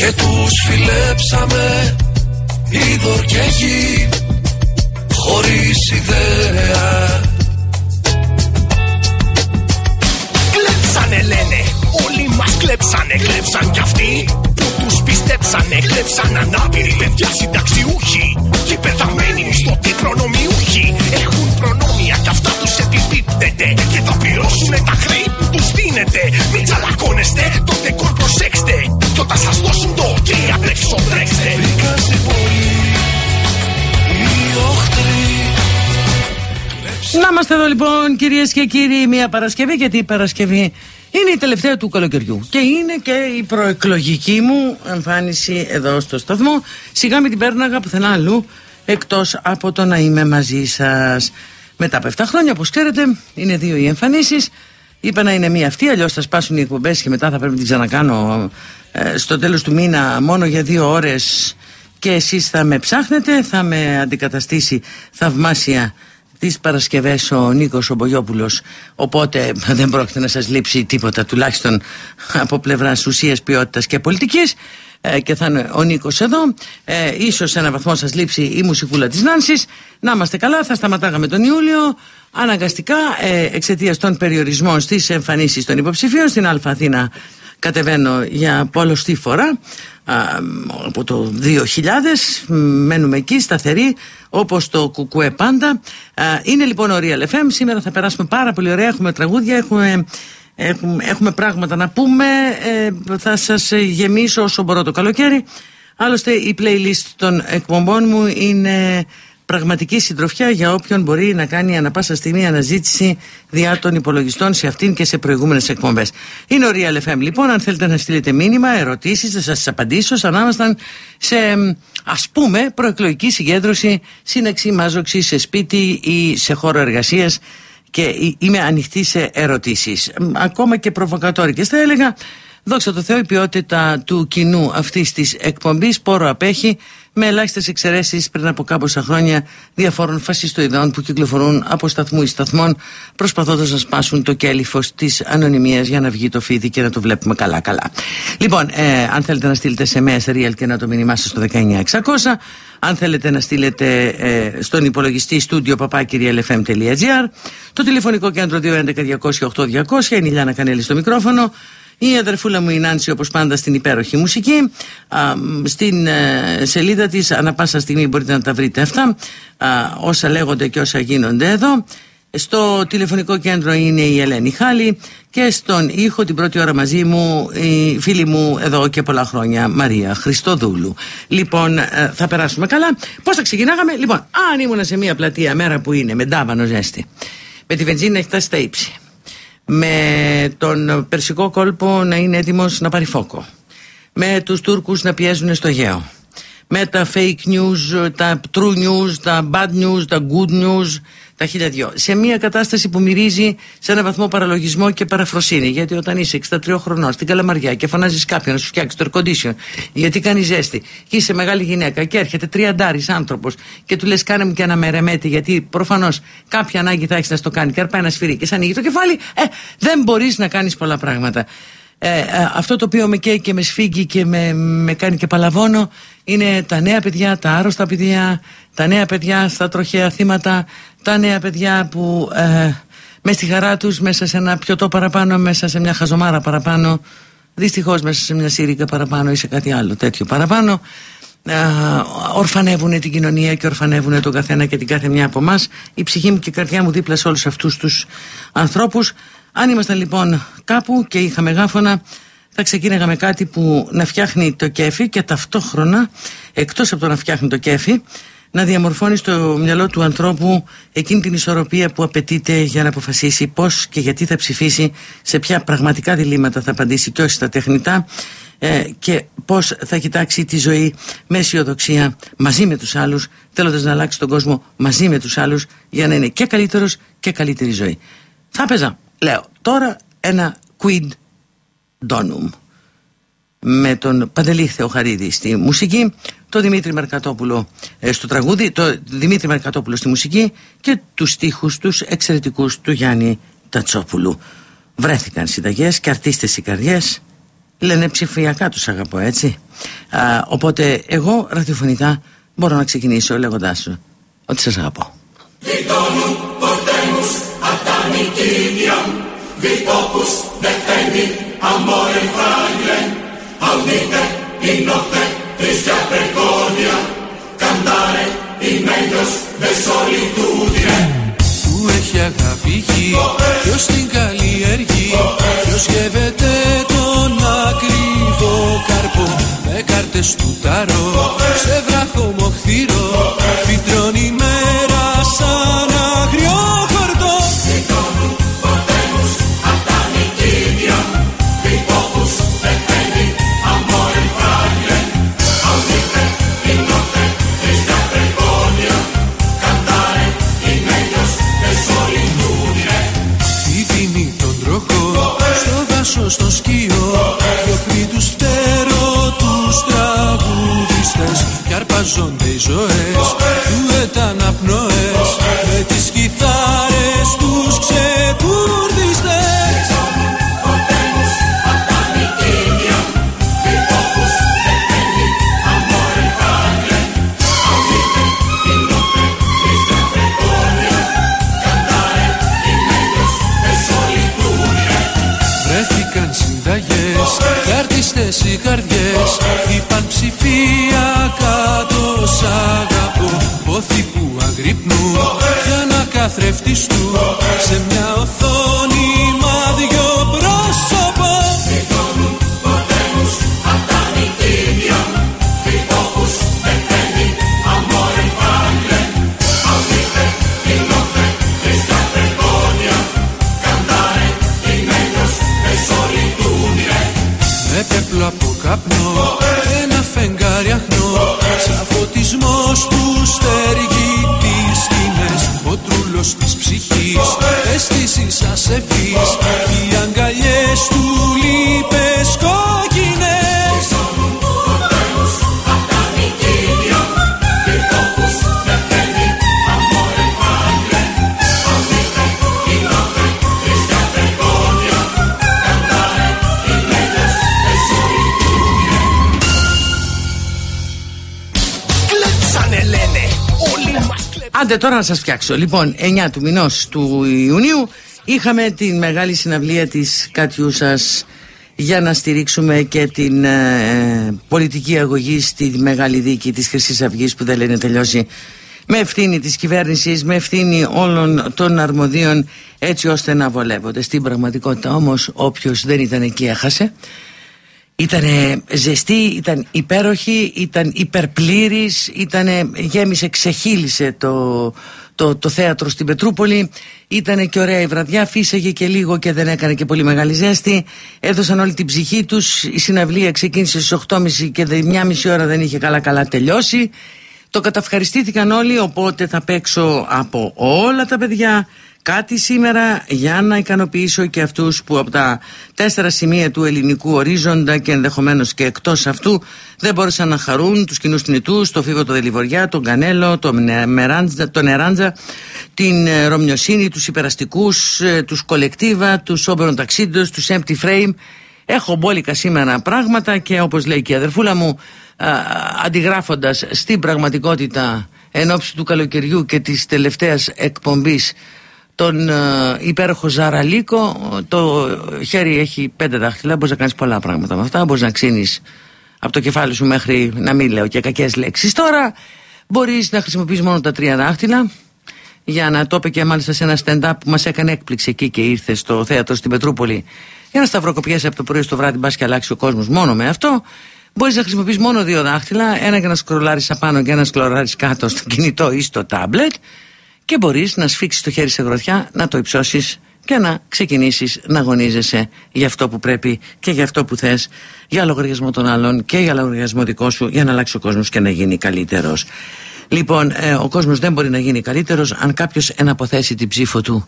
και τους φιλέψαμε είδωρ και γη χωρίς ιδέα. Κλέψανε λένε, όλοι μας κλέψανε, κλέψαν κι αυτοί που τους πιστέψανε, κλέψαν ανάπηροι παιδιά συνταξιούχοι και πεθαμένοι μισθωτοί προνομιούχοι έχουν προνόμια κι αυτά τους επιπίπτεται και θα πληρώσουν τα χρέη που τους δίνετε. Μην τσαλακώνεστε, το δεκόρ προσέξτε. Κι όταν σας δώσουν το ok απ' έξω τρέξτε. Μπήκα στην πόλη οι οχτροί. Να είμαστε εδώ λοιπόν κυρίες και κύριοι, μια Παρασκευή, γιατί η Παρασκευή είναι η τελευταία του καλοκαιριού και είναι και η προεκλογική μου εμφάνιση εδώ στο σταθμό. Σιγά μην την πέρναγα πουθενά αλλού εκτός από το να είμαι μαζί σας. Μετά από 7 χρόνια, όπως ξέρετε, είναι δύο οι εμφανίσεις. Είπα να είναι μία αυτή, αλλιώς θα σπάσουν οι εκπομπές και μετά θα πρέπει να την ξανακάνω ε, στο τέλος του μήνα μόνο για δύο ώρες και εσείς θα με ψάχνετε, θα με αντικαταστήσει θαυμάσια τις Παρασκευές ο Νίκος ο Μπογιόπουλος οπότε δεν πρόκειται να σας λείψει τίποτα τουλάχιστον από πλευράς ουσίας ποιότητας και πολιτικής. Ε, και θα είναι ο Νίκος εδώ. Ε, ίσως σε ένα βαθμό σας λείψει η μουσικούλα της Νάνσης. Να είμαστε καλά θα σταματάγαμε τον Ιούλιο. Αναγκαστικά ε, εξαιτίας των περιορισμών στις εμφανίσεις των υποψηφίων στην Α Αθήνα κατεβαίνω για πολλωστή φορά α, από το 2000 μένουμε εκεί σταθεροί όπως το κουκουέ πάντα. Α, είναι λοιπόν ο Real FM σήμερα θα περάσουμε πάρα πολύ ωραία. Έχουμε τραγούδια έχουμε, έχουμε, έχουμε πράγματα να πούμε. Ε, θα σας γεμίσω όσο μπορώ το καλοκαίρι. Άλλωστε η playlist των εκπομπών μου είναι πραγματική συντροφιά για όποιον μπορεί να κάνει ανα πάσα στιγμή αναζήτηση διά των υπολογιστών σε αυτήν και σε προηγούμενες εκπομπές. Είναι ο Real FM λοιπόν. Αν θέλετε να στείλετε μήνυμα, ερωτήσεις, θα σας απαντήσω σαν να ήμασταν σε ας πούμε προεκλογική συγκέντρωση, σύναξη, μάζοξη σε σπίτι ή σε χώρο εργασίας και είμαι ανοιχτή σε ερωτήσεις ακόμα και προβοκατόρικες θα έλεγα δόξα τω Θεώ η ποιότητα του κοινού αυτής της εκπομπής πόρο απέχει με ελάχιστες εξαιρέσεις πριν από κάμποσα χρόνια διαφόρων φασιστοειδών που κυκλοφορούν από σταθμού ή σταθμών προσπαθώντας να σπάσουν το κέλυφος της ανωνυμίας για να βγει το φίδι και να το βλέπουμε καλά-καλά. Λοιπόν, ε, αν θέλετε να στείλετε σε μέα real και να το μηνυμάσετε στο 19600, αν θέλετε να στείλετε ε, στον υπολογιστή στούντιο παπάκυριαλfm.gr, το τηλεφωνικό κέντρο 211-200-8200, είναι η Λιάνα Κανέλη στο μικρόφωνο. Η αδερφούλα μου η Νάνση όπως πάντα στην υπέροχη μουσική α, Στην ε, σελίδα της ανα πάσα στιγμή μπορείτε να τα βρείτε αυτά α, Όσα λέγονται και όσα γίνονται εδώ στο τηλεφωνικό κέντρο είναι η Ελένη Χάλη και στον ήχο την πρώτη ώρα μαζί μου η φίλη μου εδώ και πολλά χρόνια Μαρία Χριστοδούλου. Λοιπόν, ε, θα περάσουμε καλά. Πώς θα ξεκινάγαμε, λοιπόν, αν ήμουν σε μια πλατεία μέρα που είναι με ντάβανο ζέστη, με τη βενζίνα έχει φτάσει στα ύψη, με τον περσικό κόλπο να είναι έτοιμος να πάρει φόκο, με τους Τούρκους να πιέζουν στο Αιγαίο, με τα fake news, τα true news, τα bad news, τα good news, τα χίλια δυο. Σε μια κατάσταση που μυρίζει σε ένα βαθμό παραλογισμό και παραφροσύνη. Γιατί όταν είσαι 63 χρονών στην Καλαμαριά και φωνάζεις κάποιον να σου φτιάξει το air condition, γιατί κάνει ζέστη, και είσαι μεγάλη γυναίκα και έρχεται τριαντάρης άνθρωπος και του λες: Κάνε μου και ένα μερεμέτη, γιατί προφανώς κάποια ανάγκη θα έχεις να στο κάνει. Και αρπάει ένα σφυρί και σαν ανοίγει το κεφάλι, ε, δεν μπορείς να κάνεις πολλά πράγματα. Ε, ε, αυτό το οποίο με καίει και με σφίγγει και με, με κάνει και παλαβώνω είναι τα νέα παιδιά, τα άρρωστα παιδιά, τα νέα παιδιά στα τροχαία θύματα, τα νέα παιδιά που ε, με στη χαρά τους μέσα σε ένα πιωτό παραπάνω, μέσα σε μια χαζομάρα παραπάνω, δυστυχώς μέσα σε μια σύριγγα παραπάνω ή σε κάτι άλλο τέτοιο παραπάνω, ε, ορφανεύουν την κοινωνία και ορφανεύουν τον καθένα και την κάθε μια από εμάς. Η ψυχή μου και η καρδιά μου δίπλα σε όλους αυτούς τους ανθρώπους. Αν ήμασταν λοιπόν κάπου και είχαμε γάφωνα, θα ξεκίναγα με κάτι που να φτιάχνει το κέφι και ταυτόχρονα, εκτός από το να φτιάχνει το κέφι, να διαμορφώνει στο μυαλό του ανθρώπου εκείνη την ισορροπία που απαιτείται για να αποφασίσει πώς και γιατί θα ψηφίσει, σε ποια πραγματικά διλήμματα θα απαντήσει και όχι στα τεχνητά, ε, και πώς θα κοιτάξει τη ζωή με αισιοδοξία μαζί με τους άλλους θέλοντας να αλλάξει τον κόσμο μαζί με τους άλλους για να είναι και καλύτερος και καλύτερη ζωή. Θα έπαιζα, λέω, τώρα ένα quid donum με τον Παντελή Θεοχαρίδη στη μουσική, το Δημήτρη Μερκατόπουλο ε, στο τραγούδι, το Δημήτρη Μερκατόπουλο στη μουσική και τους στίχους τους εξαιρετικούς του Γιάννη Τατσόπουλου. Βρέθηκαν συνταγές και αρτίστες οι καρδιές, λένε ψηφιακά τους αγαπώ έτσι. Α, οπότε εγώ ραδιοφωνικά μπορώ να ξεκινήσω λέγοντάς σου ότι σας αγαπώ. Audite in notte tristi vergogna cantare in meglio de solitudine Που έχει αγάπη γη, ποιος την καλλιεργεί Ποιος γεύεται τον ακριβό καρπό. Με κάρτες του ταρό, σε βράχο μοχθηρό Φυτρώνει μέρα σαν τραγουδιστές Κι αρπαζόνται οι ζωές του εταναπνοές Με τις κιθάρες τους ξεκουρδιστές αυτές οι καρδιές είπαν ψηφιακά το σ' αγαπώ. Πόθη που αγρυπνούν για να καθρεφτιστούν σε μια οθόνη Άντε τώρα να σας φτιάξω. Λοιπόν, 9 του μηνός του Ιουνίου είχαμε την μεγάλη συναυλία της Κατιούσας για να στηρίξουμε και την ε, πολιτική αγωγή στη μεγάλη δίκη της χρυσής αυγής που δεν λένε τελειώσει με ευθύνη της κυβέρνησης, με ευθύνη όλων των αρμοδίων έτσι ώστε να βολεύονται. Στην πραγματικότητα όμως όποιος δεν ήταν εκεί έχασε. Ήταν ζεστή, ήταν υπέροχη, ήταν υπερπλήρης, ήταν γέμισε, ξεχύλισε το, το, το θέατρο στην Πετρούπολη. Ήταν και ωραία η βραδιά, φύσαγε και λίγο και δεν έκανε και πολύ μεγάλη ζέστη. Έδωσαν όλη την ψυχή τους, η συναυλία ξεκίνησε στις 8.30 και μια μισή ώρα δεν είχε καλά καλά τελειώσει. Το καταυχαριστήθηκαν όλοι, οπότε θα παίξω από όλα τα παιδιά κάτι σήμερα για να ικανοποιήσω και αυτούς που από τα τέσσερα σημεία του ελληνικού ορίζοντα και ενδεχομένως και εκτός αυτού δεν μπόρεσαν να χαρούν τους κοινούς θνητούς, το Φίβο το Δελιβοριά, τον Κανέλο, τον, Μεράντζα, τον Εράντζα, την ε, Ρωμιοσύνη, τους υπεραστικούς, ε, τους Κολεκτίβα, τους Όμπερον Ταξίντος, τους Empty Frame. Έχω μπόλικα σήμερα πράγματα και όπως λέει και η αδερφούλα μου, αντιγράφοντας στην πραγματικότητα εν ώψη του καλοκαιριού και της τελευταίας εκπομπής τον ε, υπέροχο Ζαραλίκο το χέρι έχει πέντε δάχτυλα μπορείς να κάνεις πολλά πράγματα με αυτά. Μπορείς να ξύνεις από το κεφάλι σου μέχρι να μην λέω και κακές λέξεις. Τώρα μπορείς να χρησιμοποιείς μόνο τα τρία δάχτυλα. Για να το είπε και μάλιστα σε ένα stand-up που μας έκανε έκπληξη εκεί και ήρθε στο θέατρο στην Πετρούπολη. Για να σταυροκοπιέσαι από το πρωί στο βράδυ μπας και αλλάξει ο κόσμος μόνο με αυτό. Μπορείς να χρησιμοποιείς μόνο δύο δάχτυλα, ένα για να σκρολάρεις απάνω και ένα σκρολάρεις κάτω στο κινητό ή στο τάμπλετ και μπορείς να σφίξεις το χέρι σε γροθιά, να το υψώσεις και να ξεκινήσεις να αγωνίζεσαι για αυτό που πρέπει και για αυτό που θες για λογαριασμό των άλλων και για λογαριασμό δικό σου για να αλλάξει ο κόσμος και να γίνει καλύτερος. Λοιπόν ε, ο κόσμος δεν μπορεί να γίνει καλύτερος αν κάποιος εναποθέσει την ψήφο του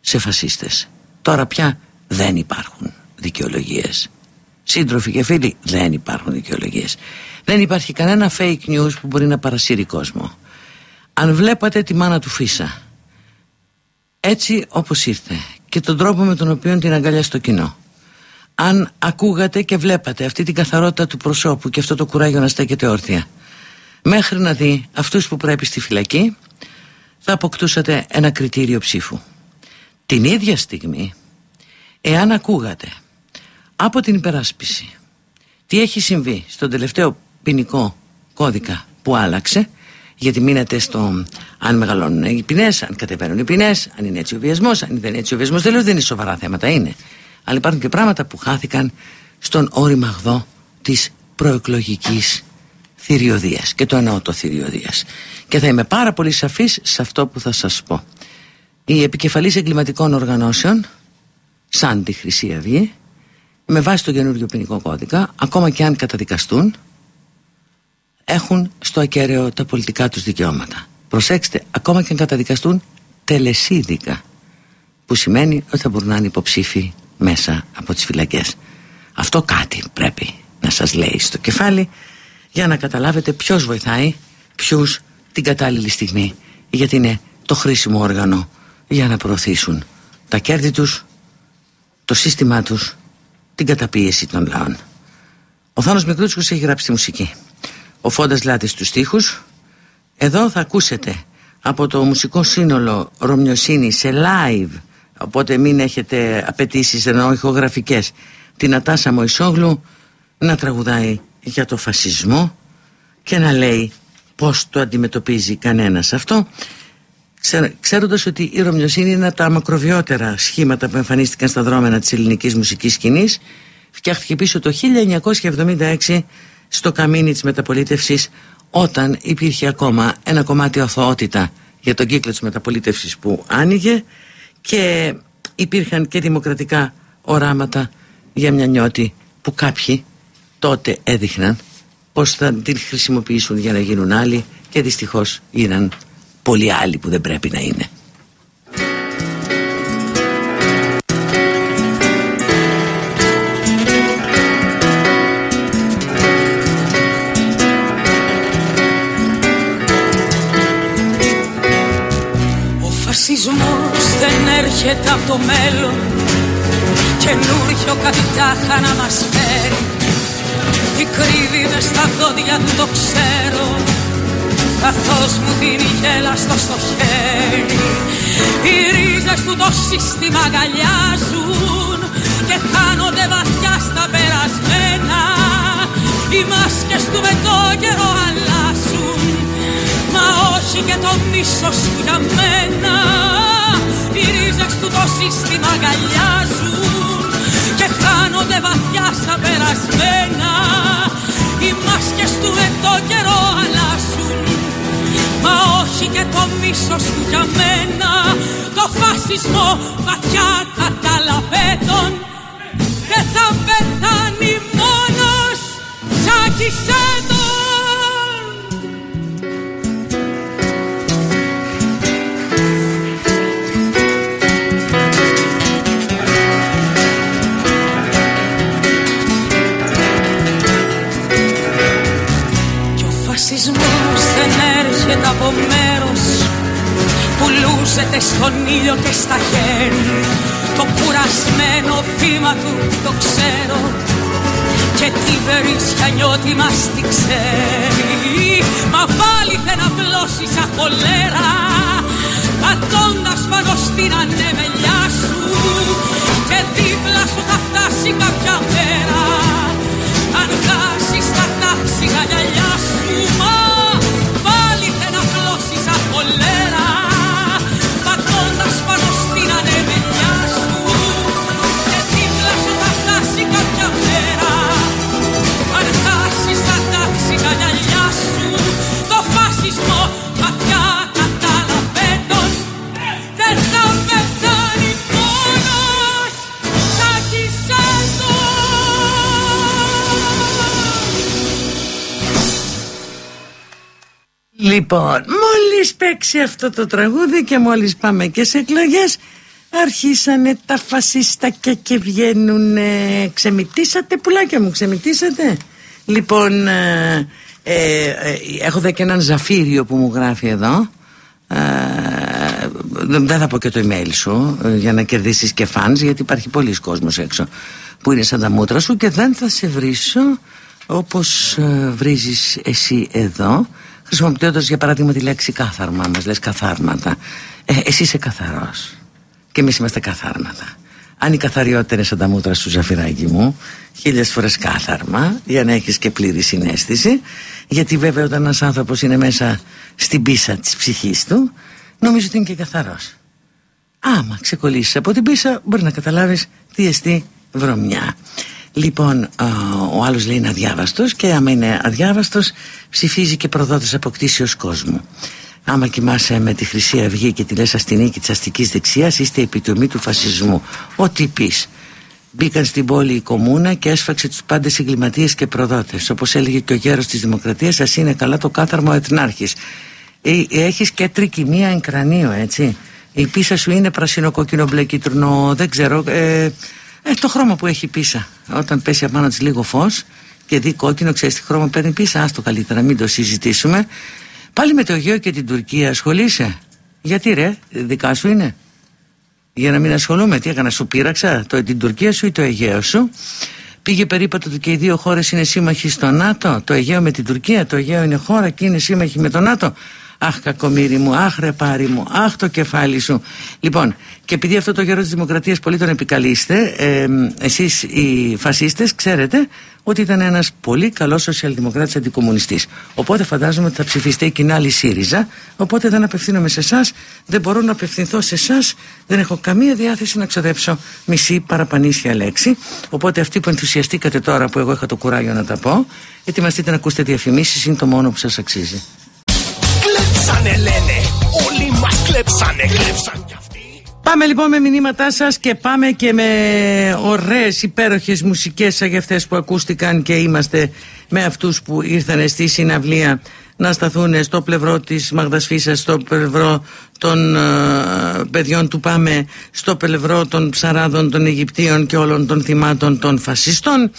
σε φασίστες. Τώρα πια δεν υπάρχουν δικαιολογίες. Σύντροφοι και φίλοι δεν υπάρχουν δικαιολογίες. Δεν υπάρχει κανένα fake news που μπορεί να παρασύρει κόσμο αν βλέπατε τη μάνα του Φίσα έτσι όπως ήρθε και τον τρόπο με τον οποίο την αγκαλιά στο κοινό αν ακούγατε και βλέπατε αυτή την καθαρότητα του προσώπου και αυτό το κουράγιο να στέκεται όρθια μέχρι να δει αυτούς που πρέπει στη φυλακή θα αποκτούσατε ένα κριτήριο ψήφου. Την ίδια στιγμή εάν ακούγατε από την υπεράσπιση τι έχει συμβεί στον τελευταίο ποινικό κώδικα που άλλαξε γιατί μείνετε στο αν μεγαλώνουν οι ποινές, αν κατεβαίνουν οι ποινές, αν είναι έτσι ο βιασμός, αν δεν είναι έτσι ο βιασμός. Τέλο δεν είναι σοβαρά θέματα, είναι. Αλλά υπάρχουν και πράγματα που χάθηκαν στον όριμαγδό της προεκλογικής θηριωδίας. Και το εννοώ το θηριωδίας. Και θα είμαι πάρα πολύ σαφής σε αυτό που θα σας πω. Οι επικεφαλεί εγκληματικών οργανώσεων, σαν τη Χρυσή Αυγή, με βάση το καινούργιο ποινικό κώδικα, ακόμα και αν καταδικαστούν, έχουν στο ακέραιο τα πολιτικά τους δικαιώματα. Προσέξτε, ακόμα και αν καταδικαστούν τελεσίδικα, που σημαίνει ότι θα μπορούν να είναι υποψήφοι μέσα από τις φυλακές. Αυτό κάτι πρέπει να σας λέει στο κεφάλι για να καταλάβετε ποιος βοηθάει ποιους την κατάλληλη στιγμή γιατί είναι το χρήσιμο όργανο για να προωθήσουν τα κέρδη τους, το σύστημά τους, την καταπίεση των λαών. Ο Θάνος Μικρούτσικος έχει γράψει τη μουσική ο Φόντας Λάτης του στίχους εδώ θα ακούσετε από το μουσικό σύνολο Ρωμιοσύνη σε live. Οπότε μην έχετε απαιτήσεις ενώ ηχογραφικές την Ατάσα Μωυσόγλου να τραγουδάει για το φασισμό και να λέει πως το αντιμετωπίζει κανένας αυτό ξέροντας ότι η Ρωμιοσύνη είναι τα μακροβιότερα σχήματα που εμφανίστηκαν στα δρόμενα της ελληνικής μουσικής σκηνής. Φτιάχτηκε πίσω το 1976 στο καμίνι της μεταπολίτευσης όταν υπήρχε ακόμα ένα κομμάτι οθωότητα για τον κύκλο της μεταπολίτευσης που άνοιγε και υπήρχαν και δημοκρατικά οράματα για μια νιώτη που κάποιοι τότε έδειχναν πως θα την χρησιμοποιήσουν για να γίνουν άλλοι και δυστυχώς γίναν πολλοί άλλοι που δεν πρέπει να είναι. Έρχεται από το μέλλον. Καινούριο κάτι τάχα να μας φέρει. Τι κρύβει μες στα δόντια του το ξέρω. Καθώς μου δίνει γέλαστο στο χέρι. Οι ρίζες του το σύστημα αγκαλιάζουν Και χάνονται βαθιά στα περασμένα. Οι μάσκες του με το καιρό αλλάζουν. Μα όχι και το μίσος που για μένα. Οι ρίζες του το σύστημα αγκαλιάζουν Και χάνονται βαθιά στα περασμένα. Οι μάσκες του εδώ καιρό αλλάζουν Μα όχι και το μίσος του για μένα. Το φασισμό βαθιά καταλαβαίνουν. Δεν θα πεθάνει μόνος Τσάκισε τον έρχεται από μέρος Πουλούσεται στον ήλιο και στα χέρια. Το κουρασμένο θύμα του το ξέρω Και τι βερίσια νιώτη μας τη ξέρει. Μα πάλι δεν απλώσει σαν χολέρα Πατώντας πάνω στην ανεμελιά σου. Και δίπλα σου θα φτάσει κάποια μέρα Αν χάσεις τα τάξιγα γυαλιά Λοιπόν, μόλις παίξει αυτό το τραγούδι και μόλις πάμε και σε εκλογές αρχίσανε τα φασιστάκια και βγαίνουν ξεμητήσατε πουλάκια μου ξεμητήσατε. Λοιπόν ε, ε, ε, έχω δε και έναν ζαφύριο που μου γράφει εδώ. Ε, δεν θα πω και το email σου ε, για να κερδίσεις και φανς γιατί υπάρχει πολλοίς κόσμος έξω που είναι σαν τα μούτρα σου και δεν θα σε βρίσω όπως ε, βρίζεις εσύ εδώ χρησιμοποιώντας για παράδειγμα τη λέξη κάθαρμα μας λες καθάρματα ε, εσύ είσαι καθαρός. Και εμείς είμαστε καθάρματα αν η καθαριότητα είναι σαν τα μούτρα σου ζαφυράκι μου χίλιες φορές κάθαρμα για να έχεις και πλήρη συνέστηση. Γιατί βέβαια όταν ένας άνθρωπος είναι μέσα στην πίσα της ψυχής του νομίζω ότι είναι και καθαρός. Άμα ξεκολλήσεις από την πίσα μπορεί να καταλάβεις τι εστί βρωμιά Λοιπόν, ο άλλος λέει είναι αδιάβαστος και άμα είναι αδιάβαστος ψηφίζει και προδότης αποκτήσεως κόσμου. Άμα κοιμάσαι με τη Χρυσή Αυγή και τη λες αστυνίκη της αστικής δεξιάς είστε επιτομή του φασισμού. Ό,τι πεις. Μπήκαν στην πόλη η κομμούνα και έσφαξε τους πάντες εγκληματίες και προδότες. Όπως έλεγε και ο γέρος της Δημοκρατίας, σας είναι καλά το κάθαρμα ο Εθνάρχης. Ε, έχεις και τρικυμία εν κρανίο, έτσι. Η πίσα σου είναι πρασινοκόκκινο μπλε κίτρινο, δεν ξέρω. Ε, ε, το χρώμα που έχει πίσα. Όταν πέσει απάνω της λίγο φως και δει κόκκινο, ξέρεις τι χρώμα παίρνει πίσα. Άστο καλύτερα, μην το συζητήσουμε. Πάλι με το Αιγαίο και την Τουρκία ασχολείσαι; Γιατί ρε, δικά σου είναι; Για να μην ασχολούμαι, τι έκανα, σου πείραξα το, την Τουρκία σου ή το Αιγαίο σου; Πήγε περίπατο ότι και οι δύο χώρες είναι σύμμαχοι στο ΝΑΤΟ; Το Αιγαίο με την Τουρκία. Το Αιγαίο είναι χώρα και είναι σύμμαχοι με το ΝΑΤΟ; Αχ, κακομίρι μου, αχ, ρεπάρι μου, αχ, το κεφάλι σου. Λοιπόν, και επειδή αυτό το γέρο της Δημοκρατίας πολύ τον επικαλείστε, ε, εσείς οι φασίστες ξέρετε ότι ήταν ένας πολύ καλός σοσιαλδημοκράτης αντικομουνιστής. Οπότε φαντάζομαι ότι θα ψηφιστεί και την άλλη ΣΥΡΙΖΑ. Οπότε δεν απευθύνομαι σε εσάς, δεν μπορώ να απευθυνθώ σε εσάς, δεν έχω καμία διάθεση να ξοδέψω μισή παραπανίσια λέξη. Οπότε αυτοί που ενθουσιαστήκατε τώρα που εγώ είχα το κουράγιο να τα πω, ετοιμαστείτε να ακούσετε διαφημίσεις, είναι το μόνο που σας αξίζει. Κλέψανε λένε, όλοι μας κλέψανε, κλέψαν κι αυτοί. Πάμε λοιπόν με μηνύματά σας και πάμε και με ωραίες υπέροχες μουσικές σαν για αυτές που ακούστηκαν και είμαστε με αυτούς που ήρθαν στη συναυλία να σταθούν στο πλευρό της Μαγδας στο πλευρό των ε, παιδιών του Πάμε, στο πλευρό των ψαράδων των Αιγυπτίων και όλων των θυμάτων των φασιστών.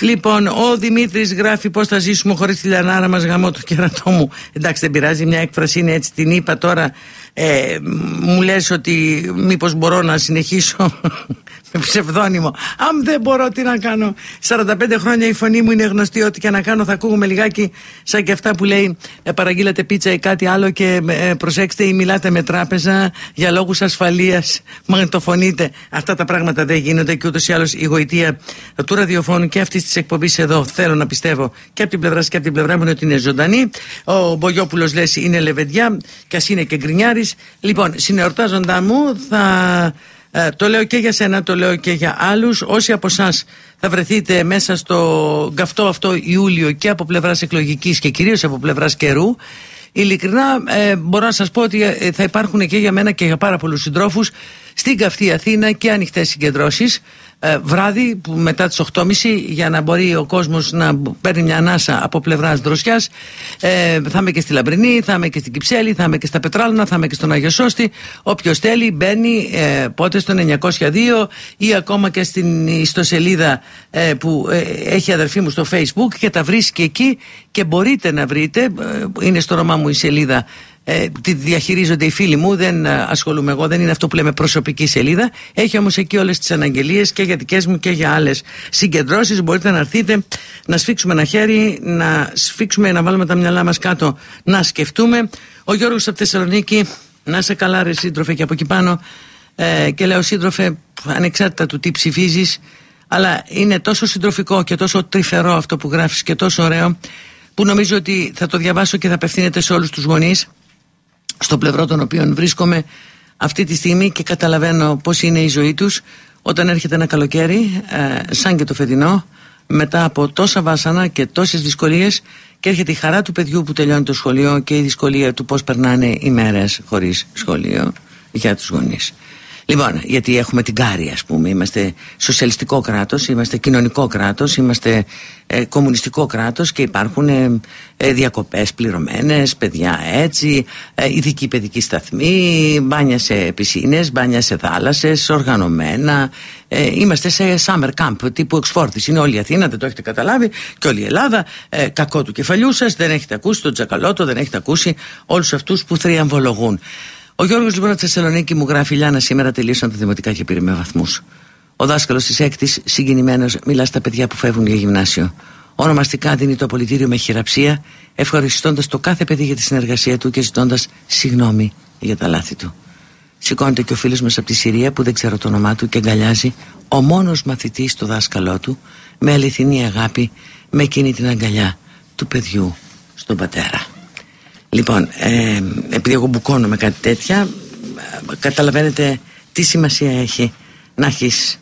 Λοιπόν, ο Δημήτρης γράφει πώς θα ζήσουμε χωρίς τη λιανάρα μας γαμώ το κερατό μου. Εντάξει δεν πειράζει, μια έκφραση είναι έτσι την είπα τώρα. Ε, μου λες ότι μήπως μπορώ να συνεχίσω; Με ψευδόνυμο. Αν δεν μπορώ, τι να κάνω. 45 χρόνια η φωνή μου είναι γνωστή. Ό,τι και να κάνω θα ακούγουμε λιγάκι σαν και αυτά που λέει ε, παραγγείλατε πίτσα ή κάτι άλλο και ε, προσέξτε ή μιλάτε με τράπεζα για λόγους ασφαλείας. Μαγνητοφωνείτε. Αυτά τα πράγματα δεν γίνονται και ούτως ή άλλως η γοητεία του ραδιοφώνου και αυτής της εκπομπής εδώ θέλω να πιστεύω και από την πλευρά και από την πλευρά μου είναι ότι είναι ζωντανή. Ο Μπογιόπουλος λες είναι λεβεντιά και ας είναι και γκρινιάρης. Λοιπόν, συνεορτάζοντά μου θα ε, το λέω και για σένα, το λέω και για άλλους. Όσοι από εσάς θα βρεθείτε μέσα στο καυτό αυτό Ιούλιο και από πλευράς εκλογικής και κυρίως από πλευράς καιρού, ειλικρινά ε, μπορώ να σας πω ότι ε, θα υπάρχουν και για μένα και για πάρα πολλούς συντρόφους στην καυτή Αθήνα και ανοιχτές συγκεντρώσεις ε, βράδυ που μετά τις 8.30 για να μπορεί ο κόσμος να παίρνει μια ανάσα από πλευράς δροσιάς ε, θα είμαι και στη Λαμπρινή, θα είμαι και στην Κυψέλη, θα είμαι και στα Πετράλωνα, θα είμαι και στον Αγιο Σώστη. Όποιος θέλει μπαίνει ε, πότε στο 902 ή ακόμα και στην ιστοσελίδα ε, που ε, έχει αδερφή μου στο facebook και τα βρίσκει εκεί και μπορείτε να βρείτε, ε, είναι στο όνομά μου η σελίδα ε, τη διαχειρίζονται οι φίλοι μου, δεν ε, ασχολούμαι εγώ, δεν είναι αυτό που λέμε προσωπική σελίδα. Έχει όμως εκεί όλες τις αναγγελίες και για δικές μου και για άλλες συγκεντρώσεις. Μπορείτε να έρθετε, να σφίξουμε ένα χέρι, να σφίξουμε, να βάλουμε τα μυαλά μας κάτω, να σκεφτούμε. Ο Γιώργος από Θεσσαλονίκη, να σε καλά, ρε σύντροφε, και από εκεί πάνω. Ε, και λέω, σύντροφε, ανεξάρτητα του τι ψηφίζεις, αλλά είναι τόσο συντροφικό και τόσο τρυφερό αυτό που γράφεις και τόσο ωραίο, που νομίζω ότι θα το διαβάσω και θα απευθύνεται σε όλους τους γονείς στο πλευρό των οποίων βρίσκομαι αυτή τη στιγμή και καταλαβαίνω πώς είναι η ζωή τους όταν έρχεται ένα καλοκαίρι ε, σαν και το φετινό μετά από τόσα βάσανα και τόσες δυσκολίες και έρχεται η χαρά του παιδιού που τελειώνει το σχολείο και η δυσκολία του πώς περνάνε οι μέρες χωρίς σχολείο για τους γονείς. Λοιπόν, γιατί έχουμε την κάρη, ας πούμε. Είμαστε σοσιαλιστικό κράτος, είμαστε κοινωνικό κράτος, είμαστε ε, κομμουνιστικό κράτος και υπάρχουν ε, ε, διακοπές πληρωμένες, παιδιά έτσι, ε, ειδική παιδική σταθμή, μπάνια σε πισίνες, μπάνια σε θάλασσες, οργανωμένα. Ε, είμαστε σε summer camp τύπου εξφόρτηση. Είναι όλη η Αθήνα, δεν το έχετε καταλάβει, και όλη η Ελλάδα. Ε, κακό του κεφαλιού σας, δεν έχετε ακούσει τον Τζακαλώτο, δεν έχετε ακούσει όλους αυτούς που θριαμβολογούν. Ο Γιώργος λοιπόν από Θεσσαλονίκη μου γράφει Λιάνα σήμερα τελείωσαν τα δημοτικά και πήρε με βαθμούς. Ο δάσκαλος της έκτης, συγκινημένος, μιλά στα παιδιά που φεύγουν για γυμνάσιο. Ονομαστικά δίνει το απολυτήριο με χειραψία, ευχαριστώντας το κάθε παιδί για τη συνεργασία του και ζητώντας συγγνώμη για τα λάθη του. Σηκώνεται και ο φίλος μας από τη Συρία που δεν ξέρω το όνομά του και αγκαλιάζει ο μόνος μαθητής στο δάσκαλό του με αληθινή αγάπη, με εκείνη την αγκαλιά του παιδιού στον πατέρα. Λοιπόν, ε, επειδή εγώ μπουκώνω με κάτι τέτοια, καταλαβαίνετε τι σημασία έχει να έχεις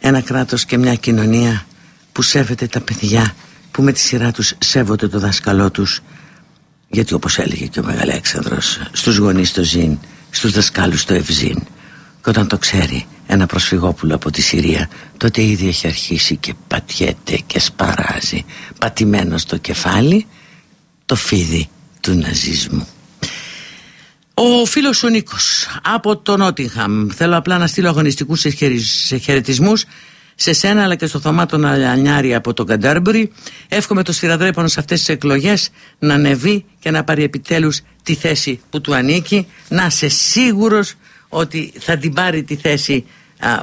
ένα κράτος και μια κοινωνία που σέβεται τα παιδιά, που με τη σειρά τους σέβονται το δάσκαλό τους. Γιατί όπως έλεγε και ο Μεγαλέξανδρος, στους γονείς το ζήν, στους δασκάλους το ευζήν. Και όταν το ξέρει ένα προσφυγόπουλο από τη Συρία, τότε ήδη έχει αρχίσει και πατιέται και σπαράζει, πατημένο στο κεφάλι, το φίδι του ναζισμού. Ο φίλος ο Νίκος από το Νότιγχαμ. Θέλω απλά να στείλω αγωνιστικούς χαιρετισμού σε σένα αλλά και στο Θωμά τον Αλιανιάρη από το Καντάρμπρι. Εύχομαι το σφυραδρέπονο σε αυτές τις εκλογές να ανεβεί και να πάρει επιτέλους τη θέση που του ανήκει. Να είσαι σίγουρος ότι θα την πάρει τη θέση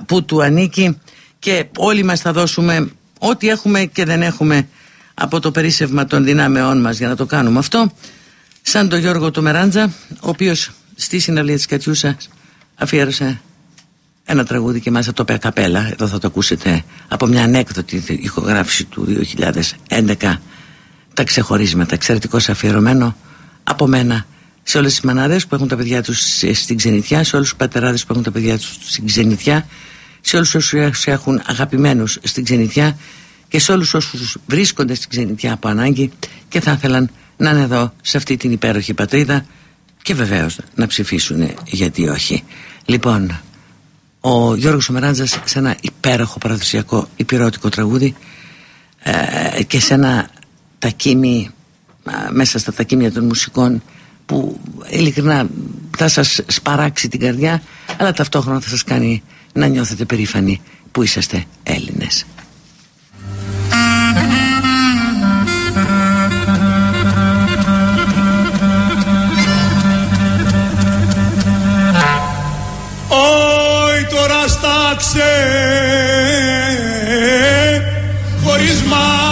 που του ανήκει και όλοι μας θα δώσουμε ό,τι έχουμε και δεν έχουμε από το περίσσευμα των δυνάμεών μας για να το κάνουμε αυτό σαν τον Γιώργο του Μεράντζα ο οποίος στη συναυλία της Κατιούσα αφιέρωσε ένα τραγούδι και μάλιστα το είπε καπέλα εδώ θα το ακούσετε από μια ανέκδοτη ηχογράφηση του 2011 τα ξεχωρίσματα εξαιρετικό αφιερωμένο από μένα σε όλες τις μανάδες που έχουν τα παιδιά τους στην ξενιτιά σε όλους τους πατεράδες που έχουν τα παιδιά τους στην ξενιτιά σε όλους όσους έχουν αγαπημένους στην ξενιτιά και σε όλους όσους βρίσκονται στην ξενιτιά από ανάγκη και θα ήθελαν να είναι εδώ σε αυτή την υπέροχη πατρίδα και βεβαίως να ψηφίσουν γιατί όχι. Λοιπόν, ο Γιώργος Ομεράντζας σε ένα υπέροχο παραδοσιακό υπηρώτικο τραγούδι ε, και σε ένα τακίμι μέσα στα τακίμια των μουσικών που ειλικρινά θα σας σπαράξει την καρδιά αλλά ταυτόχρονα θα σας κάνει να νιώθετε περήφανοι που είσαστε Έλληνες. Στα χωρισμάτα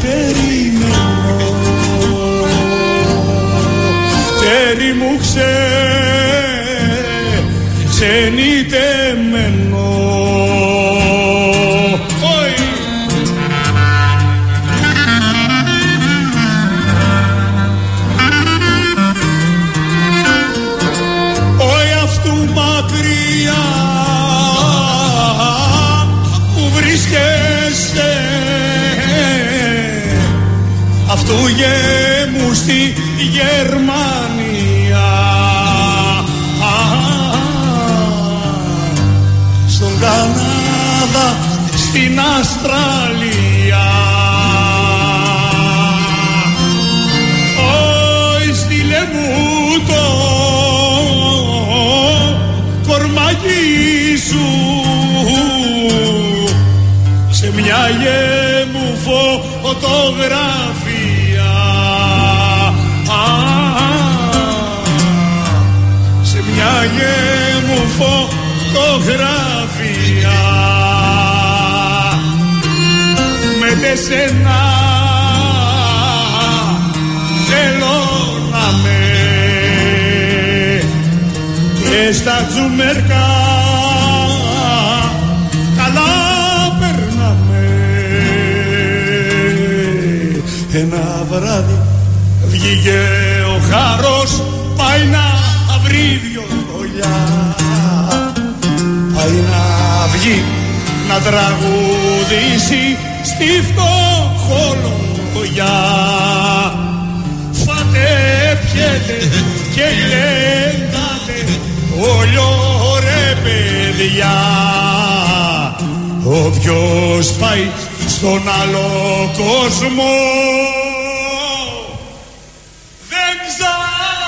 περιμένω Τέρι μου ξε αυτού γέμου στη Γερμανία στον Κανάδα στην Αστραλία με τεσσένα θέλω να με και στα τζουμερκά. Καλά περνάμε. Ένα βράδυ βγήκε ο χάρος πάει να βρει δυο Πάει να βγει να τραγουδήσει στη φτωχολογιά Φάτε, πιέτε και λέγατε όλο ρε παιδιά Όποιος πάει στον άλλο κόσμο δεν ξανά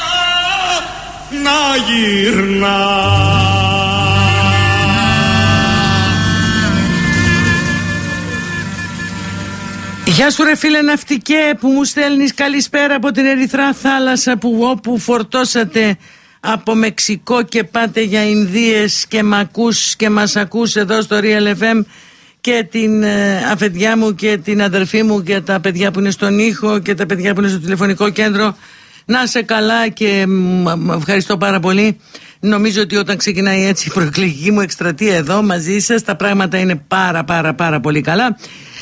Γεια σου ρε φίλε ναυτικέ που μου στέλνεις καλησπέρα από την Ερυθρά θάλασσα που όπου φορτώσατε από Μεξικό και πάτε για Ινδίες και μ' ακούς και μας ακούς εδώ στο Real FM και την ε, αφεντιά μου και την αδερφή μου και τα παιδιά που είναι στον ήχο και τα παιδιά που είναι στο τηλεφωνικό κέντρο. Να σε καλά και ευχαριστώ πάρα πολύ. Νομίζω ότι όταν ξεκινάει έτσι η προεκλογική μου εκστρατεία εδώ μαζί σας τα πράγματα είναι πάρα πάρα πάρα πολύ καλά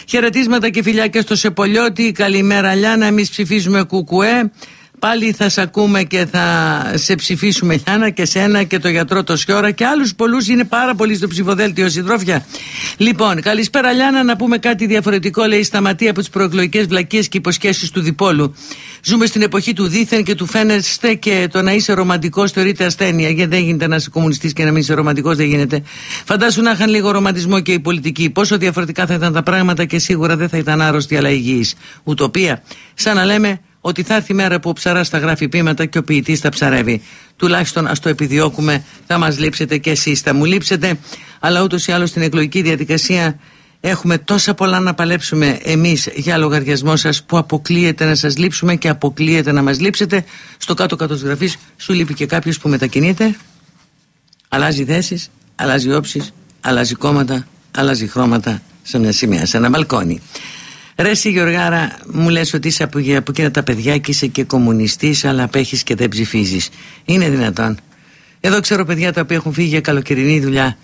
Χαιρετίσματα και φιλιά και στο Σεπολιώτη. Καλημέρα Λιάνα, εμείς ψηφίζουμε κουκουέ. Πάλι θα σε ακούμε και θα σε ψηφίσουμε Λιάνα και σένα και το γιατρό το Σιώρα και άλλους πολλούς είναι πάρα πολύ στο ψηφοδέλτιο συντρόφια. Λοιπόν, καλησπέρα Λιάνα να πούμε κάτι διαφορετικό λέει σταματεί από τις προεκλογικές βλακίες και υποσχέσεις του διπόλου. Ζούμε στην εποχή του δίθεν και του φαίνεστε και το να είσαι ρομαντικός θεωρείται ασθένεια. Γιατί δεν γίνεται να είσαι κομμουνιστής και να μην είσαι ρομαντικός, δεν γίνεται. Φαντάσου να είχαν λίγο ρομαντισμό και οι πολιτικοί. Πόσο διαφορετικά θα ήταν τα πράγματα και σίγουρα δεν θα ήταν άρρωστοι αλλά υγιείς. Ουτοπία. Σαν να λέμε ότι θα έρθει η μέρα που ο ψαράς θα γράφει πείματα και ο ποιητής θα ψαρεύει. Τουλάχιστον ας το επιδιώκουμε, θα μας λείψετε και εσείς θα μου λείψετε. Αλλά ούτως ή άλλως στην εκλογική διαδικασία Έχουμε τόσα πολλά να παλέψουμε εμείς για λογαριασμό σας που αποκλείεται να σας λείψουμε και αποκλείεται να μας λείψετε. Στο κάτω-κάτω της γραφής σου λείπει και κάποιος που μετακινείται, αλλάζει θέσεις, αλλάζει όψεις, αλλάζει κόμματα, αλλάζει χρώματα σε μια σημεία, σε ένα μπαλκόνι. Ρε εσύ Γιωργάρα μου λες ότι είσαι από, από εκείνα τα παιδιά και είσαι και κομμουνιστής αλλά απέχεις και δεν ψηφίζεις. Είναι δυνατόν. Εδώ ξέρω παιδιά τα οποία έχουν φύγει για καλοκαιρινή δουλειά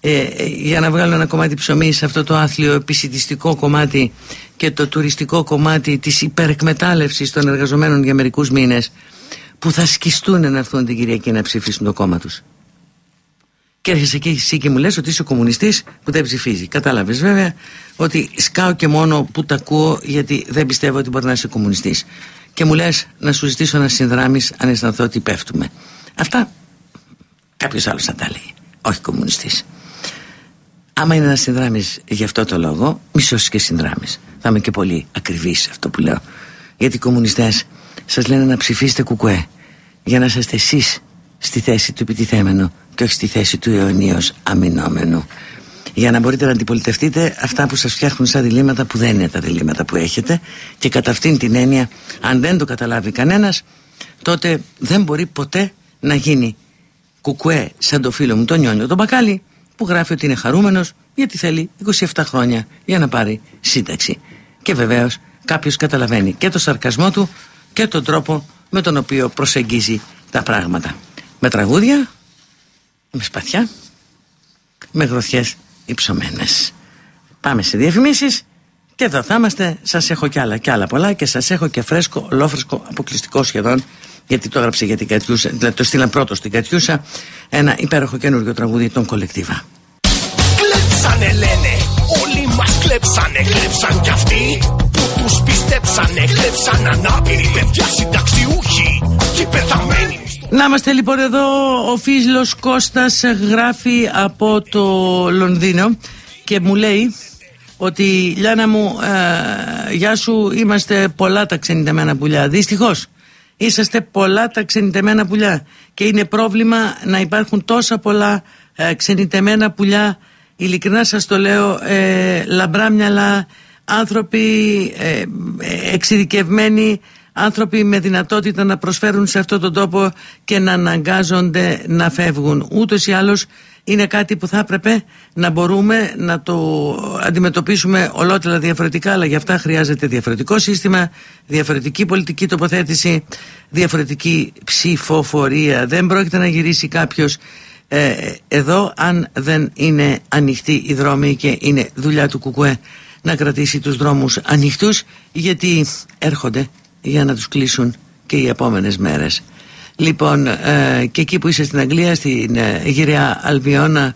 ε, για να βγάλω ένα κομμάτι ψωμί σε αυτό το άθλιο επισητιστικό κομμάτι και το τουριστικό κομμάτι της υπερεκμετάλλευσης των εργαζομένων για μερικούς μήνες που θα σκιστούν να έρθουν την Κυριακή να ψηφίσουν το κόμμα τους. Και έρχεσαι εκεί εσύ και μου λες ότι είσαι κομμουνιστής που δεν ψηφίζει. Κατάλαβες βέβαια ότι σκάω και μόνο που τα ακούω γιατί δεν πιστεύω ότι μπορεί να είσαι κομμουνιστής. Και μου λες να σου ζητήσω να συνδράμεις αν αισθανθώ ότι πέφτουμε. Αυτά κάποιος άλλος θα τα λέει. Όχι κομμουνιστής άμα είναι να συνδράμεις γι' αυτό το λόγο, μη σώσεις και συνδράμεις. Θα είμαι και πολύ ακριβής σε αυτό που λέω. Γιατί οι κομμουνιστές σας λένε να ψηφίσετε κουκουέ για να είστε εσείς στη θέση του επιτιθέμενου και όχι στη θέση του αιωνίως αμυνόμενου. Για να μπορείτε να αντιπολιτευτείτε αυτά που σας φτιάχνουν σαν διλήμματα που δεν είναι τα διλήμματα που έχετε και κατά αυτήν την έννοια, αν δεν το καταλάβει κανένας, τότε δεν μπορεί ποτέ να γίνει κουκουέ σαν το φίλο μου τον Νιόνιο τον Μπακάλι που γράφει ότι είναι χαρούμενος γιατί θέλει 27 χρόνια για να πάρει σύνταξη. Και βεβαίως κάποιος καταλαβαίνει και το σαρκασμό του και τον τρόπο με τον οποίο προσεγγίζει τα πράγματα. Με τραγούδια, με σπαθιά, με γροθιές υψωμένες. Πάμε σε διαφημίσεις και εδώ θα είμαστε. Σας έχω κι άλλα κι άλλα πολλά και σας έχω και φρέσκο, ολόφρεσκο, αποκλειστικό σχεδόν γιατί το έγραψε για την Κατιούσα, δηλαδή το στείλαν πρώτο στην Κατιούσα, ένα υπέροχο καινούργιο τραγούδι των Κολεκτίβα. Κλέψανε λένε, όλοι μας κλέψανε, κλέψαν κι αυτοί που τους πιστέψανε, κλέψαν ανάπηροι παιδιά συνταξιούχοι και πεθαμένοι. Να είμαστε λοιπόν εδώ, ο φίλος Κώστας γράφει από το Λονδίνο και μου λέει ότι Λιάνα μου, ε, γεια σου, είμαστε πολλά τα ξενιτεμένα πουλιά. Δυστυχώς, είσαστε πολλά τα ξενιτεμένα πουλιά και είναι πρόβλημα να υπάρχουν τόσα πολλά ε, ξενιτεμένα πουλιά ειλικρινά σας το λέω ε, λαμπρά μυαλά άνθρωποι ε, εξειδικευμένοι άνθρωποι με δυνατότητα να προσφέρουν σε αυτόν τον τόπο και να αναγκάζονται να φεύγουν ούτως ή άλλως είναι κάτι που θα έπρεπε να μπορούμε να το αντιμετωπίσουμε ολότελα διαφορετικά αλλά για αυτά χρειάζεται διαφορετικό σύστημα, διαφορετική πολιτική τοποθέτηση, διαφορετική ψηφοφορία. Δεν πρόκειται να γυρίσει κάποιος ε, εδώ αν δεν είναι ανοιχτή η δρόμη και είναι δουλειά του Κουκουέ να κρατήσει τους δρόμους ανοιχτούς γιατί έρχονται για να τους κλείσουν και οι επόμενες μέρες. Λοιπόν, ε, και εκεί που είσαι στην Αγγλία, στην ε, γυριά Αλβιώνα,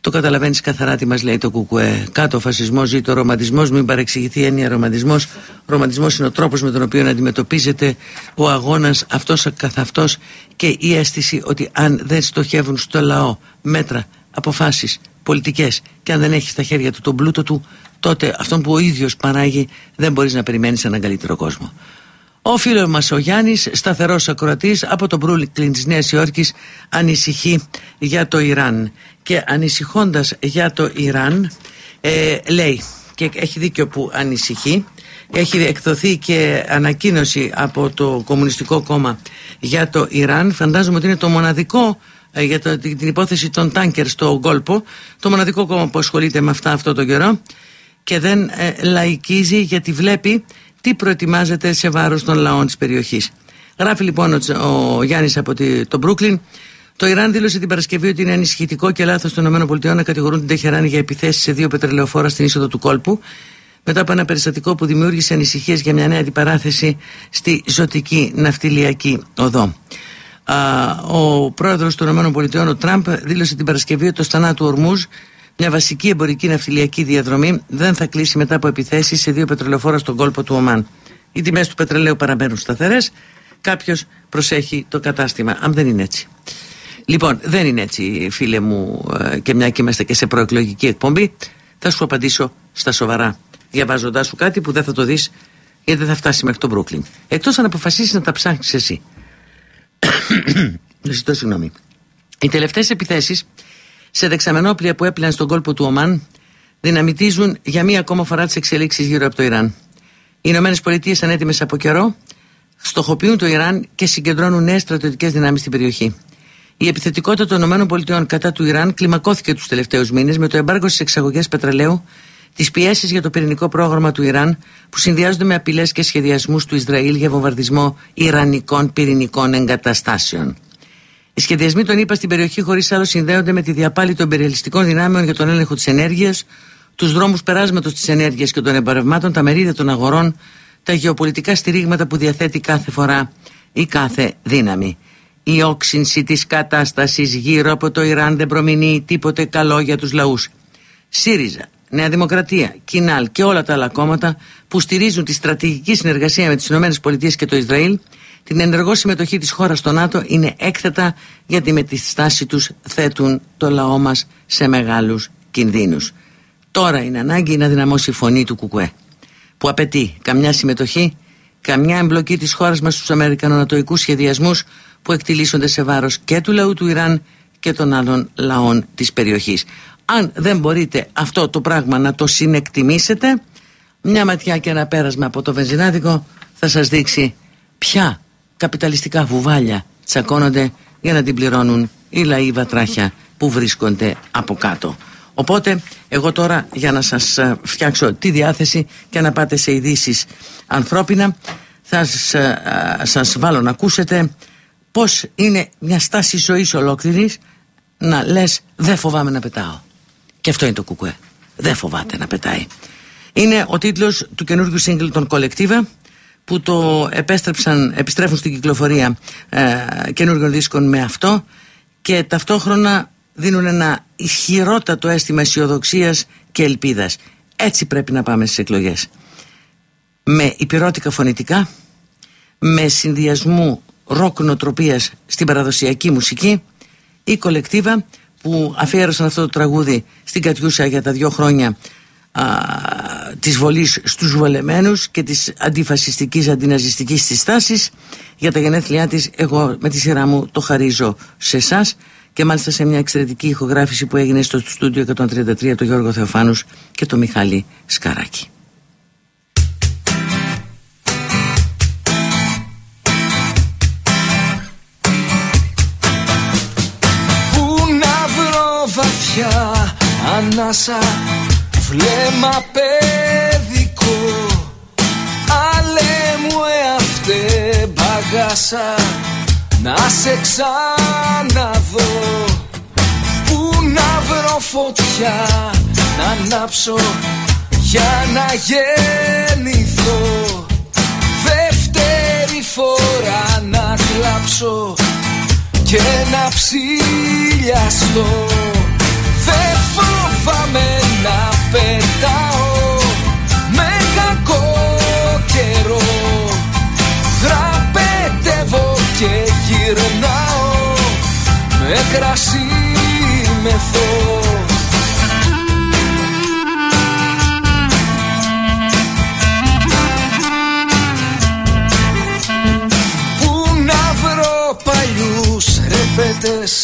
το καταλαβαίνεις καθαρά τι μας λέει το Κουκουέ. Κάτω ο φασισμός ή το ρομαντισμός, μην παρεξηγηθεί έννοια ρομαντισμός. Ρομαντισμός είναι ο τρόπος με τον οποίο αντιμετωπίζεται ο αγώνας αυτός καθ' αυτός και η αίσθηση ότι αν δεν στοχεύουν στο λαό μέτρα, αποφάσεις, πολιτικές και αν δεν έχεις στα χέρια του τον πλούτο του, τότε αυτόν που ο ίδιος παράγει δεν μπορείς να περιμένεις έναν καλύτερο κόσμο. Ο φίλο μα ο Γιάννη, σταθερός ακροατής από το Μπρούλικλιν της Νέας Υόρκης, ανησυχεί για το Ιράν. Και ανησυχώντας για το Ιράν, ε, λέει, και έχει δίκιο που ανησυχεί, έχει εκδοθεί και ανακοίνωση από το Κομμουνιστικό Κόμμα για το Ιράν. Φαντάζομαι ότι είναι το μοναδικό ε, για το, την υπόθεση των τάνκερ στο Γκόλπο, το μοναδικό κόμμα που ασχολείται με αυτά αυτό τον καιρό και δεν ε, λαϊκίζει γιατί βλέπει τι προετοιμάζεται σε βάρος των λαών της περιοχής. Γράφει λοιπόν ο, ο Γιάννης από το Μπρούκλιν το Ιράν δήλωσε την Παρασκευή ότι είναι ανησυχητικό και λάθος των ΗΠΑ να κατηγορούν την Τεχεράνη για επιθέσεις σε δύο πετρελαιοφόρα στην είσοδο του κόλπου, μετά από ένα περιστατικό που δημιούργησε ανησυχίες για μια νέα αντιπαράθεση στη ζωτική ναυτιλιακή οδό. Ο πρόεδρος των ΗΠΑ, ο Τραμπ, δήλωσε την Παρασκευή ότι το στανά του Ορμούζ μια βασική εμπορική ναυτιλιακή διαδρομή δεν θα κλείσει μετά από επιθέσεις σε δύο πετρελαιοφόρα στον κόλπο του Ομάν. Οι τιμές του πετρελαίου παραμένουν σταθερές. Κάποιος προσέχει το κατάστημα. Αν δεν είναι έτσι. Λοιπόν, δεν είναι έτσι, φίλε μου, ε, και μια και είμαστε και σε προεκλογική εκπομπή. Θα σου απαντήσω στα σοβαρά. Διαβάζοντάς σου κάτι που δεν θα το δεις γιατί δεν θα φτάσει μέχρι τον Μπρούκλιν. Εκτός αν αποφασίσεις να τα ψάξεις εσύ. Ζητώ συγγνώμη. Οι τελευταίες επιθέσεις σε δεξαμενόπλια που έπλαιναν στον κόλπο του Ομάν δυναμητίζουν για μία ακόμα φορά τις εξελίξεις γύρω από το Ιράν. Οι Ηνωμένες Πολιτείες, ανέτοιμε από καιρό, στοχοποιούν το Ιράν και συγκεντρώνουν νέες στρατιωτικές δυνάμεις στην περιοχή. Η επιθετικότητα των ΗΠΑ κατά του Ιράν κλιμακώθηκε τους τελευταίους μήνες με το εμπάργκο στις εξαγωγές πετρελαίου, τις πιέσεις για το πυρηνικό πρόγραμμα του Ιράν, που συνδυάζονται με απειλές και σχεδιασμούς του Ισραήλ για βομβαρδισμό Ιρανικών πυρηνικών εγκαταστάσεων. Οι σχεδιασμοί των ΗΠΑ στην περιοχή χωρίς άλλο συνδέονται με τη διαπάλη των περιελιστικών δυνάμεων για τον έλεγχο της ενέργειας, τους δρόμους περάσματος της ενέργειας και των εμπορευμάτων, τα μερίδια των αγορών, τα γεωπολιτικά στηρίγματα που διαθέτει κάθε φορά η κάθε δύναμη. Η όξυνση της κατάστασης γύρω από το Ιράν δεν προμηνύει τίποτε καλό για τους λαούς. ΣΥΡΙΖΑ, Νέα Δημοκρατία, Κινάλ και όλα τα άλλα κόμματα που στηρίζουν τη στρατηγική συνεργασία με τις ΗΠΑ και το Ισραήλ την ενεργό συμμετοχή της χώρας στο ΝΑΤΟ είναι έκθετα γιατί με τη στάση τους θέτουν το λαό μας σε μεγάλους κινδύνους. Τώρα είναι ανάγκη να δυναμώσει η φωνή του Κουκουέ που απαιτεί καμιά συμμετοχή, καμιά εμπλοκή της χώρας μας στους αμερικανονατοικούς σχεδιασμούς που εκτιλήσονται σε βάρος και του λαού του Ιράν και των άλλων λαών της περιοχής. Αν δεν μπορείτε αυτό το πράγμα να το συνεκτιμήσετε, μια ματιά και ένα πέρασμα από το βενζινάδικο θα σας δείξει ποια καπιταλιστικά βουβάλια τσακώνονται για να την πληρώνουν οι λαοί βατράχια που βρίσκονται από κάτω. Οπότε εγώ τώρα για να σας ε, φτιάξω τη διάθεση και να πάτε σε ειδήσεις ανθρώπινα θα σας, ε, ε, σας βάλω να ακούσετε πώς είναι μια στάση ζωής ολόκληρης να λες δεν φοβάμαι να πετάω. Και αυτό είναι το κουκουέ. Δεν φοβάται να πετάει. Είναι ο τίτλος του καινούργιου σύγκλου των Collectiva που το επέστρεψαν, επιστρέφουν στην κυκλοφορία ε, καινούργιων δίσκων με αυτό και ταυτόχρονα δίνουν ένα ισχυρότατο αίσθημα αισιοδοξίας και ελπίδας. Έτσι πρέπει να πάμε στις εκλογές. Με υπηρώτικα φωνητικά, με συνδυασμού ροκ νοτροπίας στην παραδοσιακή μουσική, η κολεκτίβα που αφιέρωσαν αυτό το τραγούδι στην Κατιούσα για τα δύο χρόνια α, της βολής στους βολεμένους και της αντιφασιστικής αντιναζιστικής της τάσης για τα γενέθλιά της εγώ με τη σειρά μου το χαρίζω σε εσάς και μάλιστα σε μια εξαιρετική ηχογράφηση που έγινε στο στούντιο 133 το Γιώργο Θεοφάνους και το Μιχάλη Σκαράκη. φωτιά Ανάσα βλέμμα παιδικό. Αλέ μου εαυτέ μπαγάσα Να σε ξαναδώ. Πού να βρω φωτιά Να ανάψω για να γεννηθώ. Δεύτερη φορά να κλάψω και να ψηλιαστώ. Δεν φοβάμαι να πετάω με κακό καιρό. Δραπετεύω και γυρνάω με κρασί μεθώ πέτες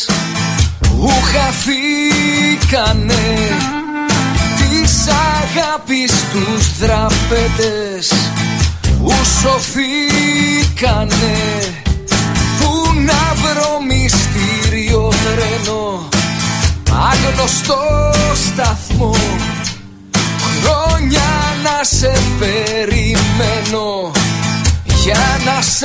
που χαθήκανε Της αγάπης τους δραπέτες. Που σωθήκανε Πού να βρω μυστήριο τρένο. Άγνωστο σταθμό Χρόνια να σε περιμένω. Για να σ'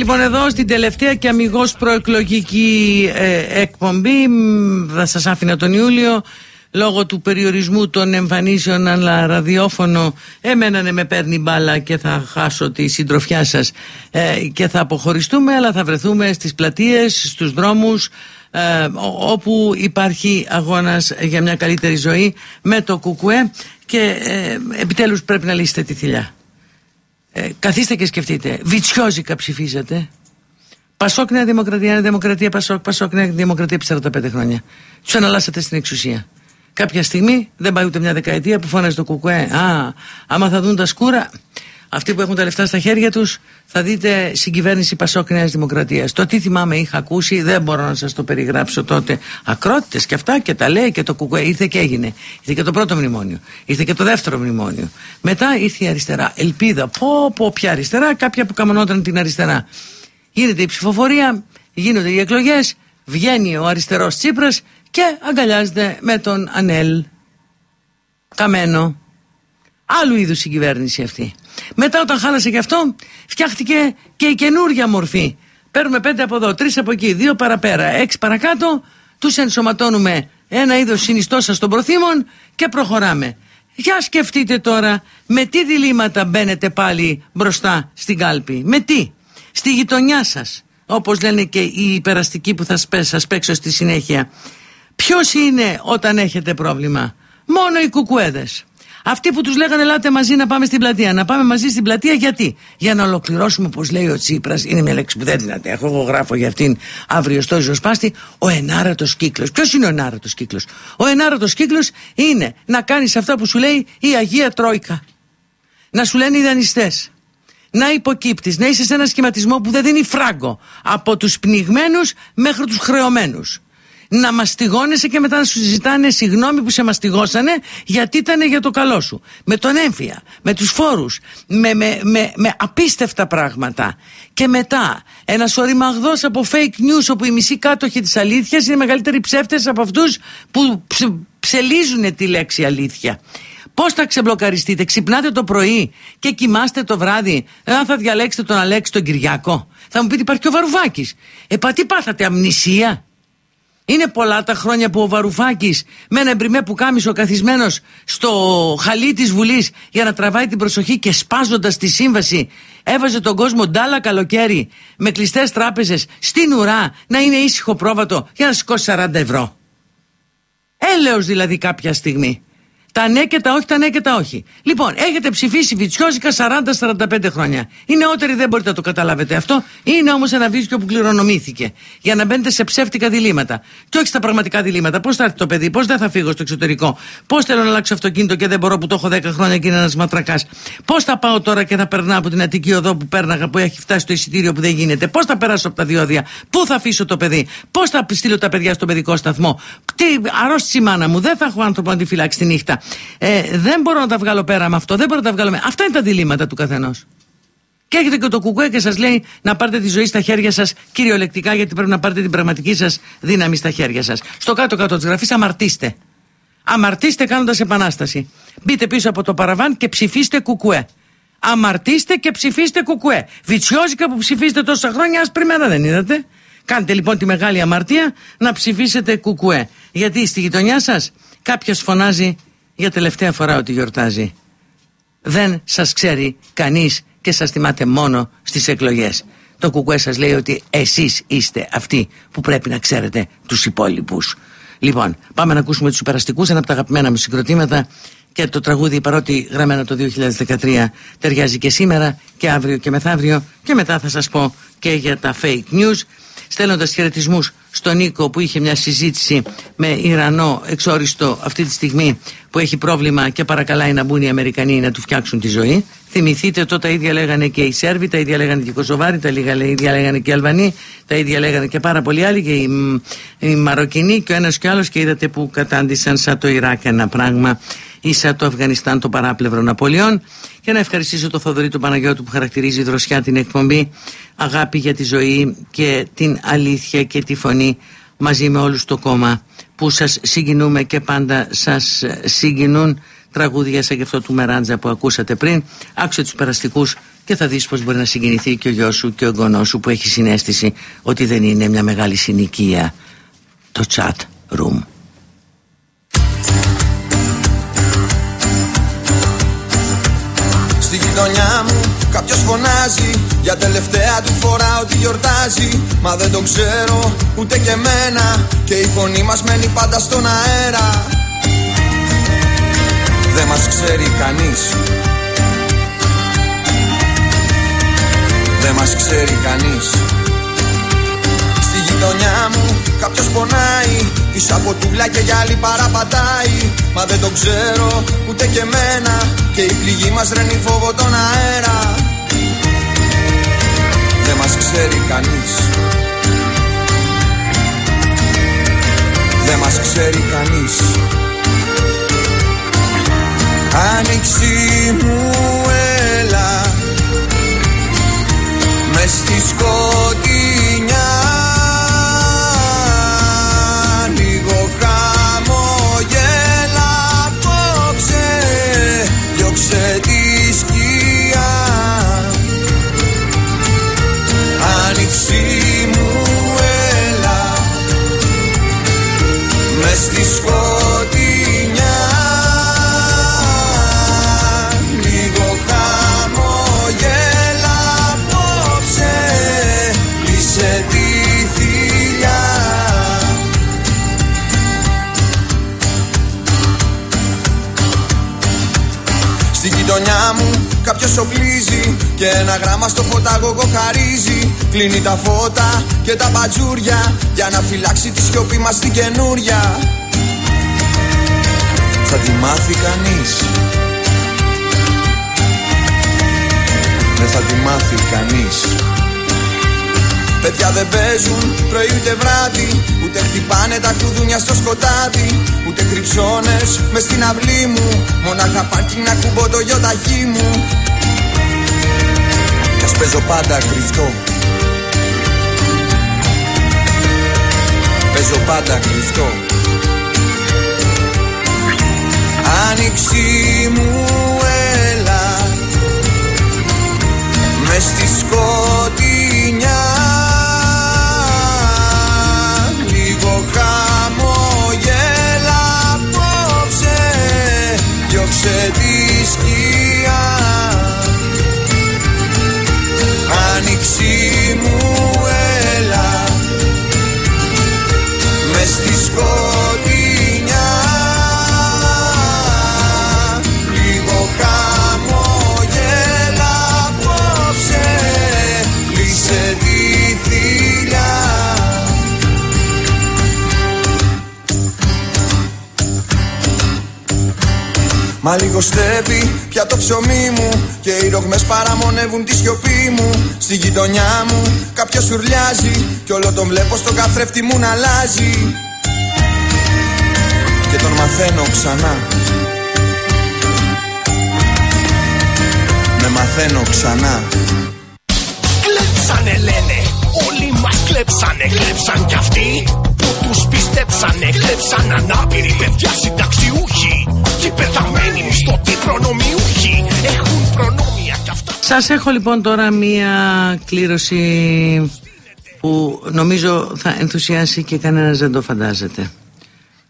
λοιπόν εδώ στην τελευταία και αμυγός προεκλογική ε, εκπομπή. Θα σας άφηνα τον Ιούλιο λόγω του περιορισμού των εμφανίσεων αλλά ραδιόφωνο εμένα ναι με παίρνει μπάλα και θα χάσω τη συντροφιά σας ε, και θα αποχωριστούμε αλλά θα βρεθούμε στις πλατείες, στους δρόμους ε, όπου υπάρχει αγώνας για μια καλύτερη ζωή με το κουκουέ και ε, επιτέλους πρέπει να λύσετε τη θηλιά. Ε, καθίστε και σκεφτείτε. Βιτσιόζικα ψηφίζατε. Πασόκ Νέα Δημοκρατία, Νέα Δημοκρατία, Πασόκ, Πασόκ Νέα Δημοκρατία επί 45 χρόνια. Τους αναλάσατε στην εξουσία. Κάποια στιγμή, δεν πάει ούτε μια δεκαετία που φώναζε το κουκουέ. Α, άμα θα δουν τα σκούρα, αυτοί που έχουν τα λεφτά στα χέρια τους, θα δείτε συγκυβέρνηση Πασόκ Νέας Δημοκρατίας. Το τι θυμάμαι είχα ακούσει, δεν μπορώ να σας το περιγράψω τότε. Ακρότητες και αυτά και τα λέει και το κουκουέ. Ήρθε και έγινε. Ήρθε και το πρώτο μνημόνιο. Ήρθε και το δεύτερο μνημόνιο. Μετά ήρθε η αριστερά. Ελπίδα. Πω, πω, ποια αριστερά. Κάποια που καμονόταν την αριστερά. Γίνεται η ψηφοφορία, γίνονται οι εκλογές, βγαίνει ο αριστερός Τσίπρας και αγκαλιάζεται με τον Ανέλ. Καμένο. Άλλου είδους συγκυβέρνηση αυτή. Μετά όταν χάλασε και αυτό φτιάχτηκε και η καινούργια μορφή. Παίρνουμε πέντε από εδώ, τρεις από εκεί, δύο παραπέρα, έξι παρακάτω, τους ενσωματώνουμε ένα είδος συνιστόσα των προθήμων και προχωράμε. Για σκεφτείτε τώρα με τι διλήμματα μπαίνετε πάλι μπροστά στην κάλπη. Με τι; Στη γειτονιά σας. Όπως λένε και οι υπεραστικοί που θα σας παίξω στη συνέχεια. Ποιος είναι όταν έχετε πρόβλημα; Μόνο οι κουκουέδες. Αυτοί που τους λέγανε Ελάτε μαζί να πάμε στην πλατεία. Να πάμε μαζί στην πλατεία γιατί; Για να ολοκληρώσουμε, όπω λέει ο Τσίπρας, είναι μια λέξη που δεν την αντέχω. Εγώ γράφω για αυτήν αύριο στο Ριζοσπάστη. Ο ενάρατο κύκλος. Ποιος είναι ο ενάρατο κύκλος; Ο ενάρατο κύκλος είναι να κάνεις αυτά που σου λέει η Αγία Τρόικα. Να σου λένε οι δανειστές. Να υποκύπτεις, να είσαι σε ένα σχηματισμό που δεν δίνει φράγκο από τους πνιγμένους μέχρι τους χρεωμένους να μαστιγώνεσαι και μετά να σου ζητάνε συγγνώμη που σε μαστιγώσανε γιατί ήταν για το καλό σου. Με τον έμφυα, με τους φόρους, με, με, με, με απίστευτα πράγματα. Και μετά ένα οριμαγδός από fake news όπου οι μισοί κάτοχοι της αλήθειας είναι μεγαλύτεροι ψεύτες από αυτούς που ψελίζουν τη λέξη αλήθεια. Πώς θα ξεμπλοκαριστείτε, ξυπνάτε το πρωί και κοιμάστε το βράδυ. Ε, αν θα διαλέξετε τον Αλέξη τον Κυριακό. Θα μου πείτε υπάρχει και ο Βαρουφάκη. Ε, πα τι πάθατε, αμνησία; Είναι πολλά τα χρόνια που ο Βαρουφάκης με ένα εμπριμέ που κάμισο καθισμένος στο χαλί της Βουλής για να τραβάει την προσοχή και σπάζοντας τη σύμβαση έβαζε τον κόσμο ντάλα καλοκαίρι με κλειστές τράπεζες στην ουρά να είναι ήσυχο πρόβατο για να σηκώσει 40 ευρώ. Έλεος δηλαδή κάποια στιγμή. Τα ναι και τα όχι, τα ναι και τα όχι. Λοιπόν, έχετε ψηφίσει βιτσιόζικα 40-45 χρόνια. Οι νεότεροι δεν μπορείτε να το καταλάβετε αυτό. Είναι όμως ένα βίτσιο που κληρονομήθηκε. Για να μπαίνετε σε ψεύτικα διλήμματα. Και όχι στα πραγματικά διλήμματα. Πώς θα έρθει το παιδί, πώς δεν θα φύγω στο εξωτερικό. Πώς θέλω να αλλάξω αυτοκίνητο και δεν μπορώ που το έχω 10 χρόνια και είναι ένας ματρακάς. Πώς θα πάω τώρα και θα περνάω από την Αττική οδό που πέρναγα που έχει φτάσει το εισιτήριο που δεν γίνεται. Πώς θα περάσω από τα διόδια. Πού θα αφήσω το παιδί. Πώς θα στείλω τα παιδιά στο παιδικό σταθμό. Τι αρρώστηση μάνα μου. Δεν θα έχω άνθρωπο να τη φυλάξει τη νύχτα. Ε, δεν μπορώ να τα βγάλω πέρα με αυτό. Δεν μπορώ να τα βγάλω με. Αυτά είναι τα διλήμματα του καθενός. Και έχετε και το κουκουέ και σας λέει να πάρετε τη ζωή στα χέρια σας κυριολεκτικά, γιατί πρέπει να πάρετε την πραγματική σας δύναμη στα χέρια σας. Στο κάτω-κάτω της γραφής αμαρτήστε. Αμαρτήστε κάνοντας επανάσταση. Μπείτε πίσω από το παραβάν και ψηφίστε κουκουέ. Αμαρτήστε και ψηφίστε κουκουέ. Βιτσιόζικα που ψηφίστε τόσα χρόνια, άσπρη μέρα δεν είδατε. Κάντε λοιπόν τη μεγάλη αμαρτία να ψηφίσετε κουκουέ. Γιατί στη γειτονιά σας κάποιος φωνάζει για τελευταία φορά ότι γιορτάζει. Δεν σας ξέρει κανείς και σας θυμάται μόνο στις εκλογές. Το κουκουέ σας λέει ότι εσείς είστε αυτοί που πρέπει να ξέρετε τους υπόλοιπους. Λοιπόν, πάμε να ακούσουμε τους υπεραστικούς, ένα από τα αγαπημένα μου συγκροτήματα και το τραγούδι παρότι γραμμένο το 2013 ταιριάζει και σήμερα και αύριο και μεθαύριο και μετά θα σας πω και για τα fake news στέλνοντας χαιρετισμούς στον Νίκο που είχε μια συζήτηση με Ιρανό εξόριστο αυτή τη στιγμή που έχει πρόβλημα και παρακαλάει να μπουν οι Αμερικανοί να του φτιάξουν τη ζωή. Θυμηθείτε τότε τα ίδια λέγανε και οι Σέρβοι, τα ίδια λέγανε και οι Κωσοβάροι, τα ίδια λέγανε και οι Αλβανοί, τα ίδια λέγανε και πάρα πολλοί άλλοι και οι, οι Μαροκινοί και ο ένας και ο άλλος και είδατε που κατάντησαν σαν το Ιράκ ένα πράγμα ή σαν το Αφγανιστάν το παράπλευρο Ναπολιών και να ευχαριστήσω το Θοδωρή του Παναγιώτου που χαρακτηρίζει δροσιά την εκπομπή. Αγάπη για τη ζωή και την αλήθεια και τη φωνή μαζί με όλους το κόμμα που σας συγκινούμε και πάντα σας συγκινούν. Τραγούδια σαν και αυτό του Μεράντζα που ακούσατε πριν. Άκουσε τους περαστικούς και θα δεις πως μπορεί να συγκινηθεί και ο γιος σου και ο γονός σου που έχει συνέστηση ότι δεν είναι μια μεγάλη συνοικία. Το chat room γειτονιά μου. Κάποιος φωνάζει Για τελευταία του φορά ότι γιορτάζει. Μα δεν το ξέρω ούτε και μένα Και η φωνή μας μένει πάντα στον αέρα. Δεν μας ξέρει κανείς. Δεν μας ξέρει κανείς. Στη γειτονιά μου κάποιος πονάει Πίσω από τούλα και γυάλι παραπατάει Μα δεν το ξέρω ούτε και μένα Και η πληγή μας ρένει φόβο τον αέρα. Δεν μας ξέρει κανείς. Δεν μας ξέρει κανείς. Άνοιξη μου έλα. Μες στη σκοτεινιά στη σκοτεινιά. Λίγο χαμογέλα απόψε. Κλείσε τη θηλιά. Στη γειτονιά μου κάποιος οπλίζει Και ένα γράμμα στο φωτάγωγο χαρίζει. Κλείνει τα φώτα και τα μπατζούρια Για να φυλάξει τη σιωπή μας την καινούρια. Θα τη μάθει κανείς. Δεν θα τη μάθει κανείς. Παιδιά δεν παίζουν πρωί ούτε βράδυ Ούτε χτυπάνε τα κουδούνια στο σκοτάδι Ούτε κρυψώνες μες στην αυλή μου. Μονάχα πάρκινγκ να κουμπώ το γιοταχή μου Κι ας παίζω πάντα κρυφτό Παίζω πάντα κρυφτό Άνοιξή μου έλα. Μες στη σκοτεινιά. Λίγο χαμογέλα απόψε Διώξε τη Άνοιξή μου έλα. Μες στη σκοτεινιά. Λίγο χαμογέλα απόψε Λύσε τη θηλιά. Μα λίγο στέπει πια το ψωμί μου. Και οι ρογμές παραμονεύουν τη σιωπή μου. Στη γειτονιά μου κάποιος ουρλιάζει Κι όλο τον βλέπω στο καθρέφτη μου να αλλάζει. Και τον μαθαίνω ξανά. Με μαθαίνω ξανά. Κλέψανε λένε, όλοι μας κλέψανε. Κλέψαν κι αυτοί που τους πιστέψανε. Κλέψαν ανάπηροι παιδιά συνταξιούχοι. Και πεθαμένοι μισθωτοί προνομιούχοι Έχουν προνόμια κι αυτά Σας έχω λοιπόν τώρα μία κλήρωση που νομίζω θα ενθουσιάσει και κανένας δεν το φαντάζεται.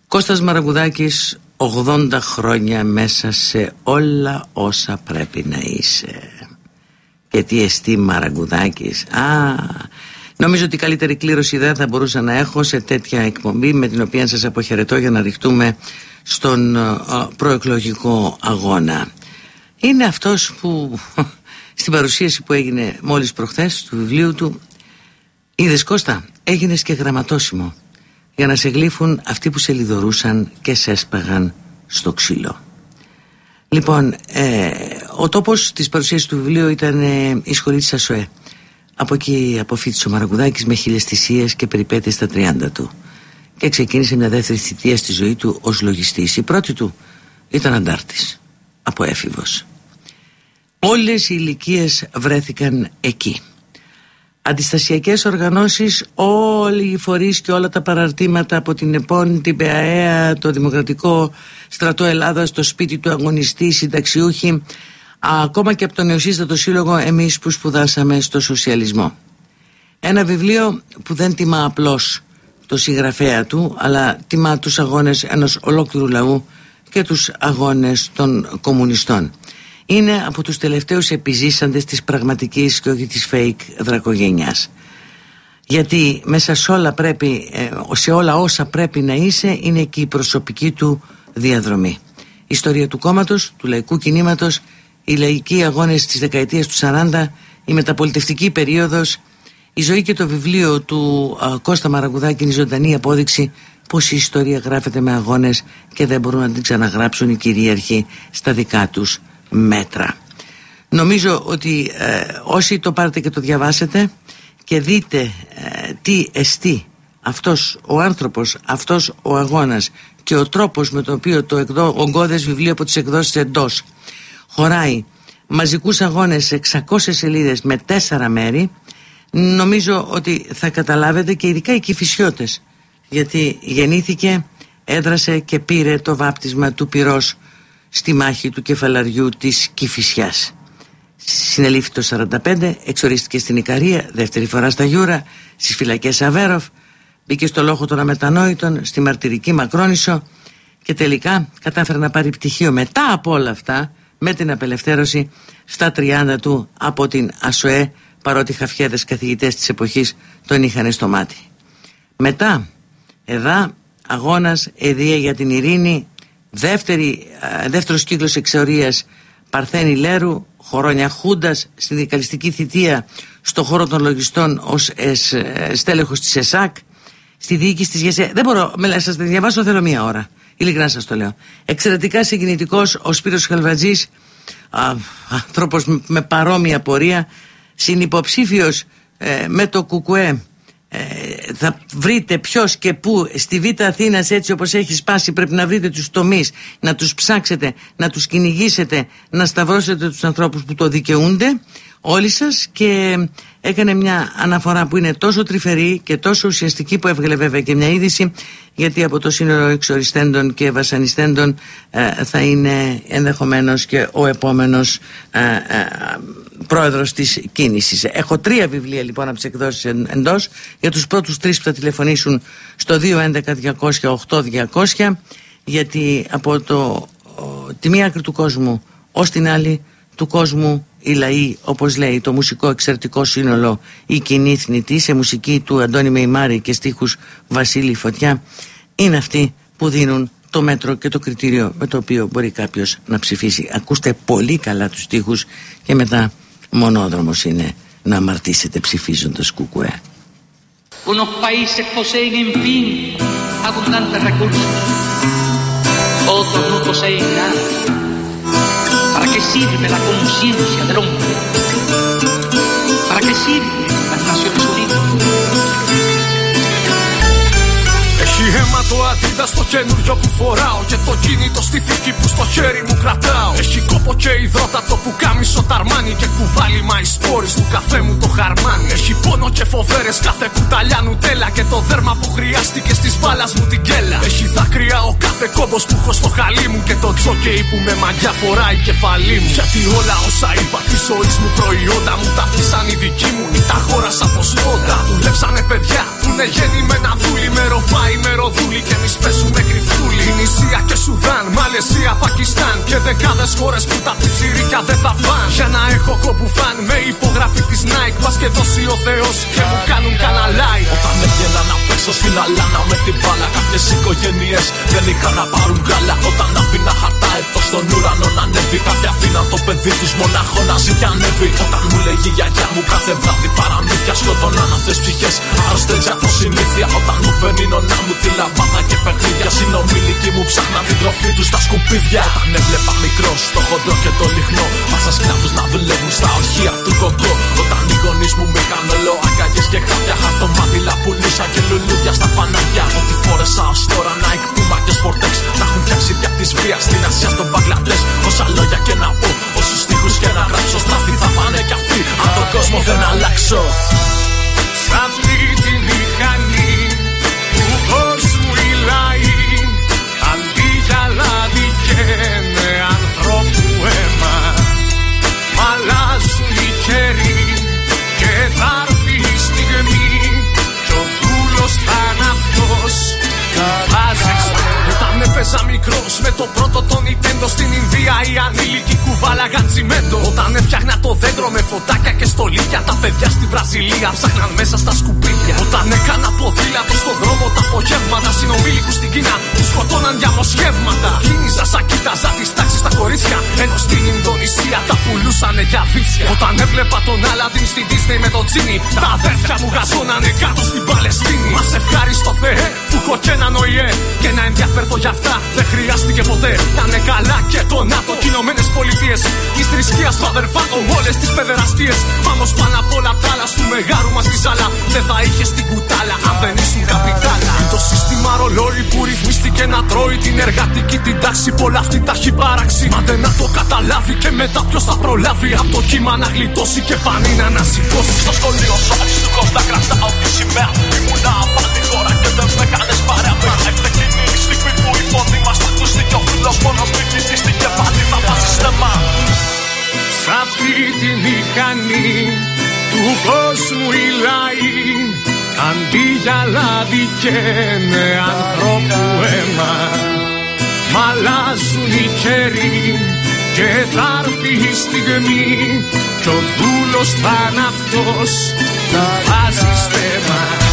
Κώστας Μαραγκουδάκης 80 χρόνια μέσα σε όλα όσα πρέπει να είσαι. Και τι εστί Μαραγκουδάκης. Α, νομίζω ότι η καλύτερη κλήρωση δεν θα μπορούσα να έχω σε τέτοια εκπομπή με την οποία σας αποχαιρετώ για να ρηχτούμε στον ε, προεκλογικό αγώνα. Είναι αυτός που στην παρουσίαση που έγινε μόλις προχθές του βιβλίου του Είδες Κώστα, έγινες και γραμματόσημο για να σε γλύφουν αυτοί που σε λιδωρούσαν και σε έσπαγαν στο ξύλο. Λοιπόν, ε, ο τόπος της παρουσίασης του βιβλίου ήταν ε, η σχολή της ΑΣΟΕ. Από εκεί αποφύτησε ο Μαραγκουδάκης με χίλιες θυσίες και περιπέτειες στα 30 του. Και ξεκίνησε μια δεύτερη θητεία στη ζωή του ως λογιστής. Η πρώτη του ήταν αντάρτης, από έφηβος. Όλες οι ηλικίες βρέθηκαν εκεί. Αντιστασιακές οργανώσεις, όλοι οι φορείς και όλα τα παραρτήματα από την ΕΠΟΝ, την ΠΑΕΑ, το Δημοκρατικό Στρατό Ελλάδας, το σπίτι του αγωνιστή, συνταξιούχοι, ακόμα και από τον Νεοσύστατο Σύλλογο εμείς που σπουδάσαμε στο σοσιαλισμό. Ένα βιβλίο που δεν τιμά απλώς το συγγραφέα του, αλλά τιμά τους αγώνες ενός ολόκληρου λαού και τους αγώνες των κομμουνιστών είναι από τους τελευταίους επιζήσαντες της πραγματικής και όχι της fake δρακογένειας. Γιατί μέσα σε όλα, πρέπει, ε, σε όλα όσα πρέπει να είσαι είναι και η προσωπική του διαδρομή. Η ιστορία του κόμματος, του λαϊκού κινήματος, οι λαϊκοί αγώνες της δεκαετίας του 40, η μεταπολιτευτική περίοδος, η ζωή και το βιβλίο του α, Κώστα Μαραγκουδάκη είναι η ζωντανή απόδειξη πως η ιστορία γράφεται με αγώνες και δεν μπορούν να την ξαναγράψουν οι κυρίαρχοι στα δικά τους μέτρα. Νομίζω ότι ε, όσοι το πάρετε και το διαβάσετε και δείτε ε, τι εστί αυτός ο άνθρωπος, αυτός ο αγώνας και ο τρόπος με τον οποίο το εκδό, ογκώδες βιβλίο από τις εκδόσεις εντός χωράει μαζικούς αγώνες σε 600 σελίδες με τέσσερα μέρη νομίζω ότι θα καταλάβετε και ειδικά οι κυφισιώτες γιατί γεννήθηκε, έδρασε και πήρε το βάπτισμα του πυρός στη μάχη του κεφαλαριού της Κηφισιάς. Συνελήφθη το 45, εξορίστηκε στην Ικαρία, δεύτερη φορά στα Γιούρα, στις φυλακές Αβέροφ, μπήκε στο λόγο των αμετανόητων, στη μαρτυρική Μακρόνισο και τελικά κατάφερε να πάρει πτυχίο μετά από όλα αυτά, με την απελευθέρωση στα 30 του από την ΑΣΟΕ, παρότι χαφιέδες καθηγητές της εποχής τον είχαν στο μάτι. Μετά, εδώ, αγώνας, εδία για την ειρήνη, Δεύτερη, δεύτερος κύκλος εξορίας Παρθένη Λέρου, Χωρόνια Χούντας, στη δικαλιστική θητεία στο χώρο των λογιστών ως εσ, ε, στέλεχος της ΕΣΑΚ, στη διοίκηση της ΓΕΣΕ. Δεν μπορώ, με, σας διαβάσω, θέλω μία ώρα. Ειλικρινά σας το λέω. Εξαιρετικά συγκινητικός ο Σπύρος Χαλβατζής, άνθρωπος με παρόμοια πορεία, συνυποψήφιος ε, με το ΚΚΕ ε, θα βρείτε ποιος και πού στη Β' Αθήνας έτσι όπως έχει σπάσει πρέπει να βρείτε τους τομείς να τους ψάξετε, να τους κυνηγήσετε να σταυρώσετε τους ανθρώπους που το δικαιούνται όλοι σας. Και έκανε μια αναφορά που είναι τόσο τρυφερή και τόσο ουσιαστική που έβγαλε βέβαια και μια είδηση γιατί από το σύνολο εξοριστέντων και βασανιστέντων ε, θα είναι ενδεχομένως και ο επόμενος ε, ε, πρόεδρος της κίνησης. Έχω τρία βιβλία λοιπόν από τις εκδόσεις εντός για τους πρώτους τρεις που θα τηλεφωνήσουν στο 211-200-8200 γιατί από το, τη μία άκρη του κόσμου ως την άλλη του κόσμου οι λαοί, όπως λέει το μουσικό εξαιρετικό σύνολο η κοινή θνητή σε μουσική του Αντώνη Μεϊμάρη και στίχους Βασίλη Φωτιά είναι αυτοί που δίνουν το μέτρο και το κριτήριο με το οποίο μπορεί κάποιος να ψηφίσει. Ακούστε πολύ καλά τους στίχους και μετά μονόδρομος είναι να αμαρτήσετε ψηφίζοντας κουκουέ. Unos países poseen en fin abundantes recursos, otros no poseen nada. ¿Para qué sirve la conciencia del hombre? ¿Para qué sirven las Naciones Unidas? Αίμα το αντίδα στο καινούριο που φοράω Και το κινητό στη θήκη που στο χέρι μου κρατάω. Έχει κόπο και υδρότατο που κάμισο ταρμάνι Και κουβάλι μα σπόρες του καφέ μου το χαρμάνι. Έχει πόνο και φοβέρες κάθε κουταλιά νουτέλα Και το δέρμα που χρειάστηκε στις μπάλας μου την κέλα. Έχει δάκρυα ο κάθε κόμπος που έχω στο χαλί μου Και το τζόκεϊ που με μαγιά φοράει κεφαλή μου. Γιατί όλα όσα είπα της ζωής μου προϊόντα μου Τα αφήσαν οι δικοί μου ή τα χώρασα από σπόντα Δουλέψανε παιδιά που είναι γεννημένα δούλοι με ροφάι με ροδούλη και εμείς παίζουμε κρυφτούλη Ινησία και Σουδάν, Μαλαισία, Πακιστάν Και δεκάδες χώρες που τα πιτσιρίκια δεν θα φαν Για να έχω κομπουφάν με υπογραφή της Nike Μας και δώσει ο Θεός και μου κάνουν καναλάι Όταν έβγαινα να παίξω στην αλάνα με την μπάλα Κάποιες οικογένειες δεν είχαν να πάρουν γάλα. Όταν άφηνα χαρτά εδώ στον ουρανό να ανέβει Κάποια αφήναν το παιδί τους μονάχο να ζει και ανέβει. Όταν μου λέγει η γιαγιά μου κάθε βράδυ παραμύθια Σκοτώναν αυτές ψυχές. Άρρωστες από συνήθεια Όταν μου φέρνει η νονά μου τη λαμπάδα και παιχνίδια Συνομήλικοί μου ψάχναν την τροφή τους στα σκουπίδια. Όταν έβλεπα μικρός το χοντρό και το λιγνό. Μάσα σκλάβους να δουλεύουν στα ορυχεία του Κονγκό. Όταν οι γονείς μου με είχαν όλο αγκαλιέ και χάπια Χαρτομάντιλα πουλούσαν και λουλούδια στα φανάρια. Ό,τι φόρεσα ως τώρα Nike, Puma και Sportex Τα έχουν φτιάξει δια της βίας στην Ασία στο Μπαγκλαντές. Όσα λόγια και να πω, όσους στίχους και να γράψω Στράφι θα πάνε κι αυτοί. Αν τον κόσμο δεν αλλάξω. Σ' αυτή τη μηχανή έπαιζα μικρός με το πρώτο το Nintendo στην Ινδία. Οι ανήλικοι κουβάλαγαν τσιμέντο Όταν έφτιαχνα το δέντρο με φωτάκια και στολίδια Τα παιδιά στη Βραζιλία ψάχναν μέσα στα σκουπίδια. Όταν έκανα ποδήλατο στον δρόμο τα απογεύματα Συνομήλικους στην Κίνα τους σκοτώναν διαμοσχεύματα Κίνηζα σαν κοίταζα τις τάξεις στα κορίτσια Ενώ στην Ινδονησία τα πουλούσανε για βίτσια. Όταν έβλεπα τον Άλαντιν στην Disney με τον Τζίνι Τα αδέρφια μου γαζώνανε κάτω στην Παλαιστίνη. Μας ευχάριστο Θεέ που έχω και έναν ΟΗΕ Και να ενδιαφέρθω για αυτά δεν χρειάστηκε ποτέ Να είναι καλά και το ΝΑΤΟ και Ηνωμένες Πολιτείες. Της θρησκείας του αδερφάτων όλες τις παιδεραστίες. Πάμε πάνω απ' όλα τα άλλα του μεγάρου μας τη ζάλα. Δεν θα είχες την κουτάλα αν δεν ήσουν καπιτάλα. Είναι το σύστημα ρολόι που ρυθμίστηκε να τρώει την εργατική την τάξη Πολλά αυτή τα έχει παράξει. Μα δεν να το καταλάβει και μετά ποιος θα προλάβει. Από το κύμα να γλιτώσει και πανί να ανασηκώσει. Στο σχολείο σου του κοντά κρατάω τη σημαία Ήμουνα απάντη καίνε ανθρώπου αίμα Μ' αλλάζουν οι καιροί και θα έρθει η στιγμή Κι ο δούλος θα είναι αυτός. Που βάζεις στέμα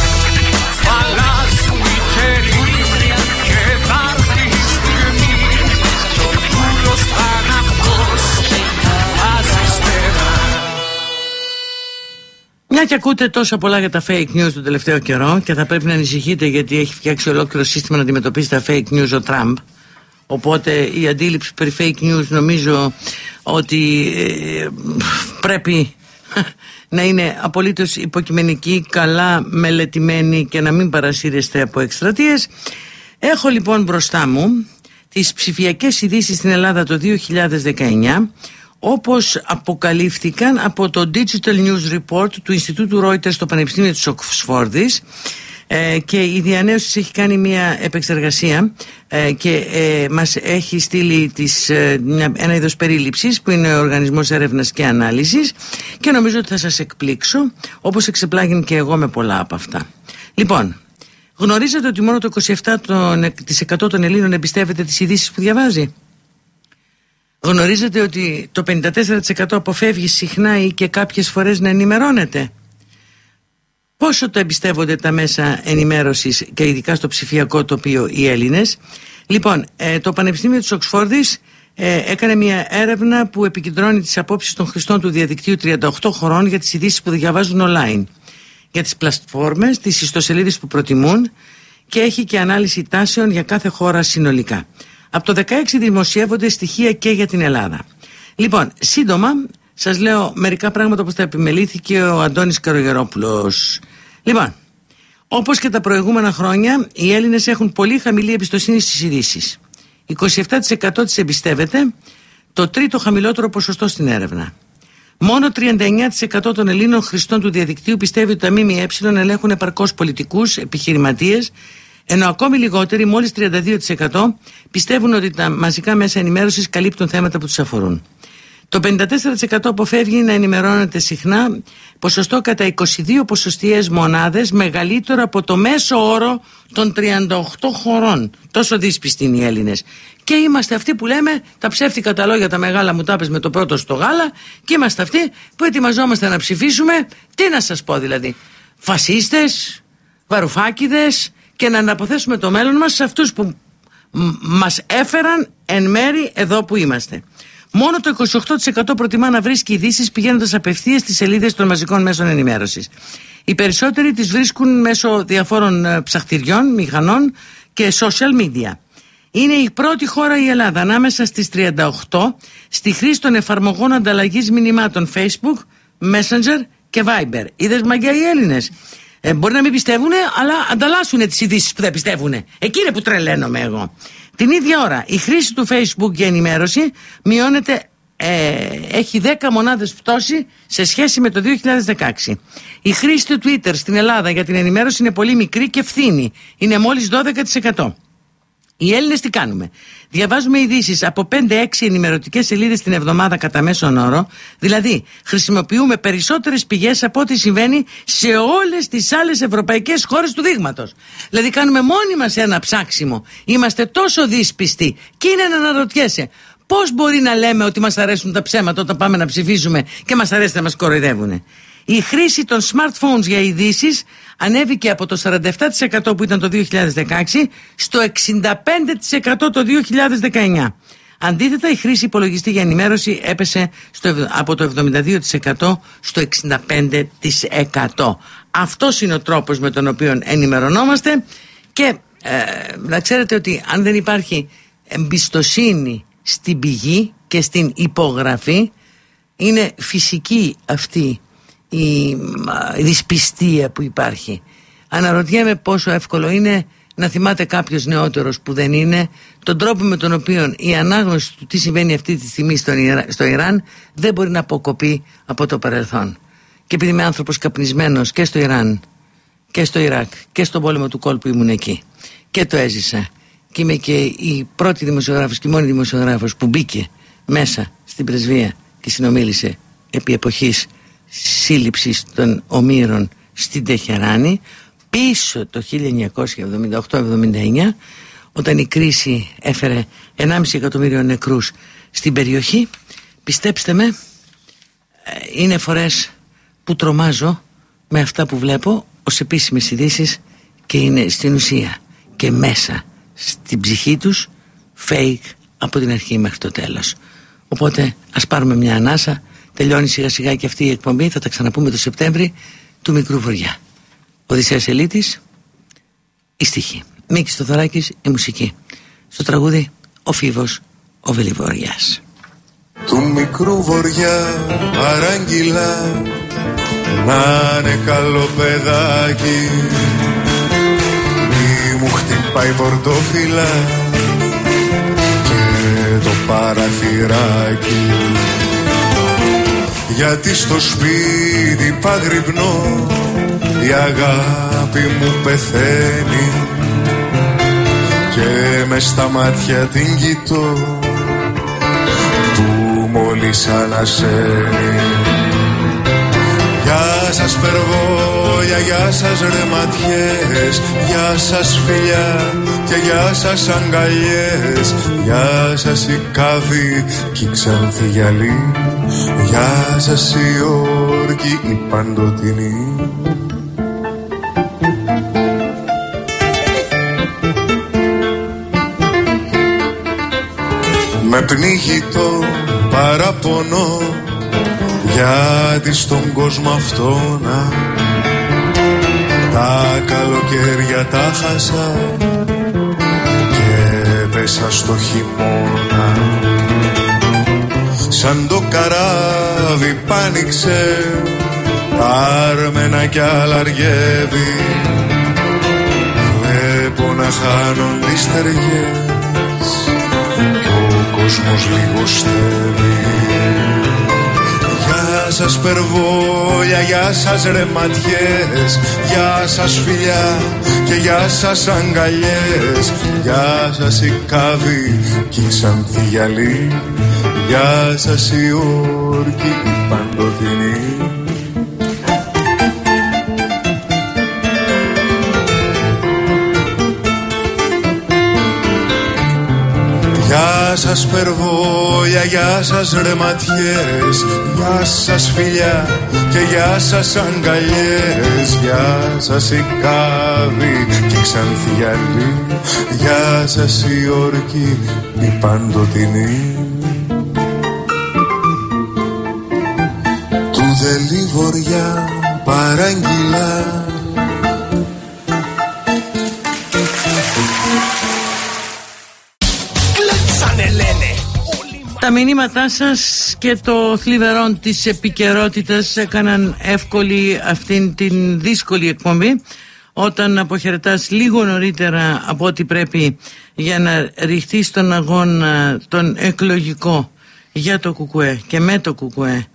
Μια και ακούτε τόσα πολλά για τα fake news τον τελευταίο καιρό και θα πρέπει να ανησυχείτε γιατί έχει φτιάξει ολόκληρο σύστημα να αντιμετωπίσει τα fake news ο Τραμπ. Οπότε η αντίληψη περί fake news νομίζω ότι ε, πρέπει να είναι απολύτως υποκειμενική, καλά μελετημένη και να μην παρασύρεστε από εκστρατείες. Έχω λοιπόν μπροστά μου τις ψηφιακές ειδήσεις στην Ελλάδα το 2019 όπως αποκαλύφθηκαν από το Digital News Report του Ινστιτούτου Reuters στο Πανεπιστήμιο της Οξφόρδης ε, και η διανέωση έχει κάνει μια επεξεργασία ε, και ε, μας έχει στείλει τις, ε, μια, ένα είδος περίληψης που είναι ο Οργανισμός Έρευνας και Ανάλυσης και νομίζω ότι θα σας εκπλήξω όπως εξεπλάγην και εγώ με πολλά από αυτά. Λοιπόν, γνωρίζετε ότι μόνο το 27% των Ελλήνων εμπιστεύεται τις ειδήσεις που διαβάζει; Γνωρίζετε ότι το 54% αποφεύγει συχνά ή και κάποιες φορές να ενημερώνεται; Πόσο το εμπιστεύονται τα μέσα ενημέρωσης και ειδικά στο ψηφιακό τοπίο οι Έλληνες; Λοιπόν, ε, το Πανεπιστήμιο της Οξφόρδης ε, έκανε μια έρευνα που επικεντρώνει τις απόψεις των χρηστών του διαδικτύου 38 χωρών για τις ειδήσεις που διαβάζουν online. Για τις πλατφόρμες, τις ιστοσελίδες που προτιμούν και έχει και ανάλυση τάσεων για κάθε χώρα συνολικά. Από το 16 δημοσιεύονται στοιχεία και για την Ελλάδα. Λοιπόν, σύντομα σας λέω μερικά πράγματα όπως τα επιμελήθηκε ο Αντώνης Καρογερόπουλος. Λοιπόν, όπως και τα προηγούμενα χρόνια, οι Έλληνες έχουν πολύ χαμηλή εμπιστοσύνη στις ειδήσει. 27% τις εμπιστεύεται, το τρίτο χαμηλότερο ποσοστό στην έρευνα. Μόνο 39% των Ελλήνων χρηστών του διαδικτύου πιστεύει ότι τα ΜΜΕ ελέγχουν επαρκώς πολιτικούς, επιχειρηματίες ενώ ακόμη λιγότεροι, μόλις 32% πιστεύουν ότι τα μαζικά μέσα ενημέρωσης καλύπτουν θέματα που τους αφορούν. Το 54% αποφεύγει να ενημερώνεται συχνά, ποσοστό κατά 22 ποσοστιαίες μονάδες, μεγαλύτερο από το μέσο όρο των 38 χωρών. Τόσο δύσπιστοι είναι οι Έλληνες. Και είμαστε αυτοί που λέμε τα ψεύτικα τα λόγια τα μεγάλα μου τάπες με το πρώτο στο γάλα και είμαστε αυτοί που ετοιμαζόμαστε να ψηφίσουμε, τι να σας πω δηλαδή, φασίστες, βαρουφάκιδες, και να αναποθέσουμε το μέλλον μας σε αυτούς που μας έφεραν εν μέρη εδώ που είμαστε. Μόνο το 28% προτιμά να βρίσκει ειδήσεις πηγαίνοντας απευθείας στις σελίδες των μαζικών μέσων ενημέρωσης. Οι περισσότεροι τις βρίσκουν μέσω διαφόρων ε, ψαχτηριών, μηχανών και social media. Είναι η πρώτη χώρα η Ελλάδα ανάμεσα στις 38 στη χρήση των εφαρμογών ανταλλαγής μηνυμάτων Facebook, Messenger και Viber. Είδες μαγιά οι Έλληνες. Ε, μπορεί να μην πιστεύουν, αλλά ανταλλάσσουν τις ειδήσεις που δεν πιστεύουν. Εκεί είναι που τρελαίνομαι εγώ. Την ίδια ώρα, η χρήση του Facebook για ενημέρωση μειώνεται, ε, έχει 10 μονάδες πτώση σε σχέση με το 2016. Η χρήση του Twitter στην Ελλάδα για την ενημέρωση είναι πολύ μικρή και φθήνει. Είναι μόλις 12%. Οι Έλληνες τι κάνουμε; Διαβάζουμε ειδήσεις από 5-6 ενημερωτικές σελίδες την εβδομάδα κατά μέσον όρο. Δηλαδή, χρησιμοποιούμε περισσότερες πηγές από ό,τι συμβαίνει σε όλες τις άλλες ευρωπαϊκές χώρες του δείγματος. Δηλαδή, κάνουμε μόνοι μας ένα ψάξιμο. Είμαστε τόσο δύσπιστοι. Και είναι να αναρωτιέσαι, πώς μπορεί να λέμε ότι μας αρέσουν τα ψέματα όταν πάμε να ψηφίζουμε και μας αρέσει να μας κοροϊδεύουν. Η χρήση των smartphones για ειδήσεις ανέβηκε από το 47% που ήταν το 2016 στο 65% το 2019. Αντίθετα, η χρήση υπολογιστή για ενημέρωση έπεσε στο, από το 72% στο 65%. Αυτός είναι ο τρόπος με τον οποίο ενημερωνόμαστε και ε, να ξέρετε ότι αν δεν υπάρχει εμπιστοσύνη στην πηγή και στην υπογραφή είναι φυσική αυτή η, δυσπιστία που υπάρχει. Αναρωτιέμαι πόσο εύκολο είναι να θυμάται κάποιος νεότερος που δεν είναι τον τρόπο με τον οποίο η ανάγνωση του τι συμβαίνει αυτή τη στιγμή στο Ιράν δεν μπορεί να αποκοπεί από το παρελθόν. Και επειδή είμαι άνθρωπος καπνισμένος και στο Ιράν και στο Ιράκ και στον πόλεμο του κόλπου ήμουν εκεί και το έζησα και είμαι και η πρώτη δημοσιογράφος και η μόνη δημοσιογράφος που μπήκε μέσα στην πρεσβεία και συνομίλησε επί εποχής σύλληψης των ομήρων στην Τεχεράνη πίσω το 1978-79 όταν η κρίση έφερε 1,5 εκατομμύριο νεκρούς στην περιοχή. Πιστέψτε με ε, είναι φορές που τρομάζω με αυτά που βλέπω ως επίσημες ειδήσεις και είναι στην ουσία και μέσα στην ψυχή τους fake από την αρχή μέχρι το τέλος. Οπότε ας πάρουμε μια ανάσα Τελειώνει σιγά σιγά και αυτή η εκπομπή. Θα τα ξαναπούμε το Σεπτέμβρη του Μικρού Βοριά. Οδυσσέας Ελίτης, η στίχη. Μίκης Θοδωράκης, η μουσική. Στο τραγούδι ο Φίβος, ο Βελιβοριάς. Του μικρού βοριά παράγγειλα να είναι καλό παιδάκι μη μου χτυπάει πορτόφυλλα και το παραθυράκι γιατί στο σπίτι παγρυπνώ η αγάπη μου πεθαίνει. Και μες στα μάτια την κοιτώ που μόλις ανασένει Γεια σας περβόλια, γεια σας ρεματιές Γεια σας φιλιά και γεια σας αγκαλιές. Γεια σας η κάβη και η ξανθή γυαλί Γεια σας η όρκη η παντοτινή. Με πνίγει το παραπονό γιατί στον κόσμο αυτό να. Τα καλοκαίρια τα χάσα Και πέσα στο χειμώνα. Σαν το καράβι πάνηξε Άρμενα κι αλαργεύει Βλέπω να χάνουν τις στεριές Κι ο κόσμος λιγοστεύει Γεια σας περβόλια, γεια σας ρεματιές Γεια σας φιλιά και γεια σας αγκαλιές Γεια σας η κάβη και η ξανθή γυαλί Γεια σας η όρκη η παντοτινή Γεια σας περβόλια, γεια σας ρεματιές Γεια σας φιλιά και γεια σας αγκαλιές. Γεια σας η κάβη και η ξανθή γυαλί Γεια σας η όρκη η παντοτινή. Του δελή βοριά Τα μηνύματά σας και το θλιβερόν της επικαιρότητας έκαναν εύκολη αυτήν την δύσκολη εκπομπή. Όταν αποχαιρετάς λίγο νωρίτερα από ό,τι πρέπει για να ρηχθεί στον αγώνα τον εκλογικό για το κουκουέ και με το κουκουέ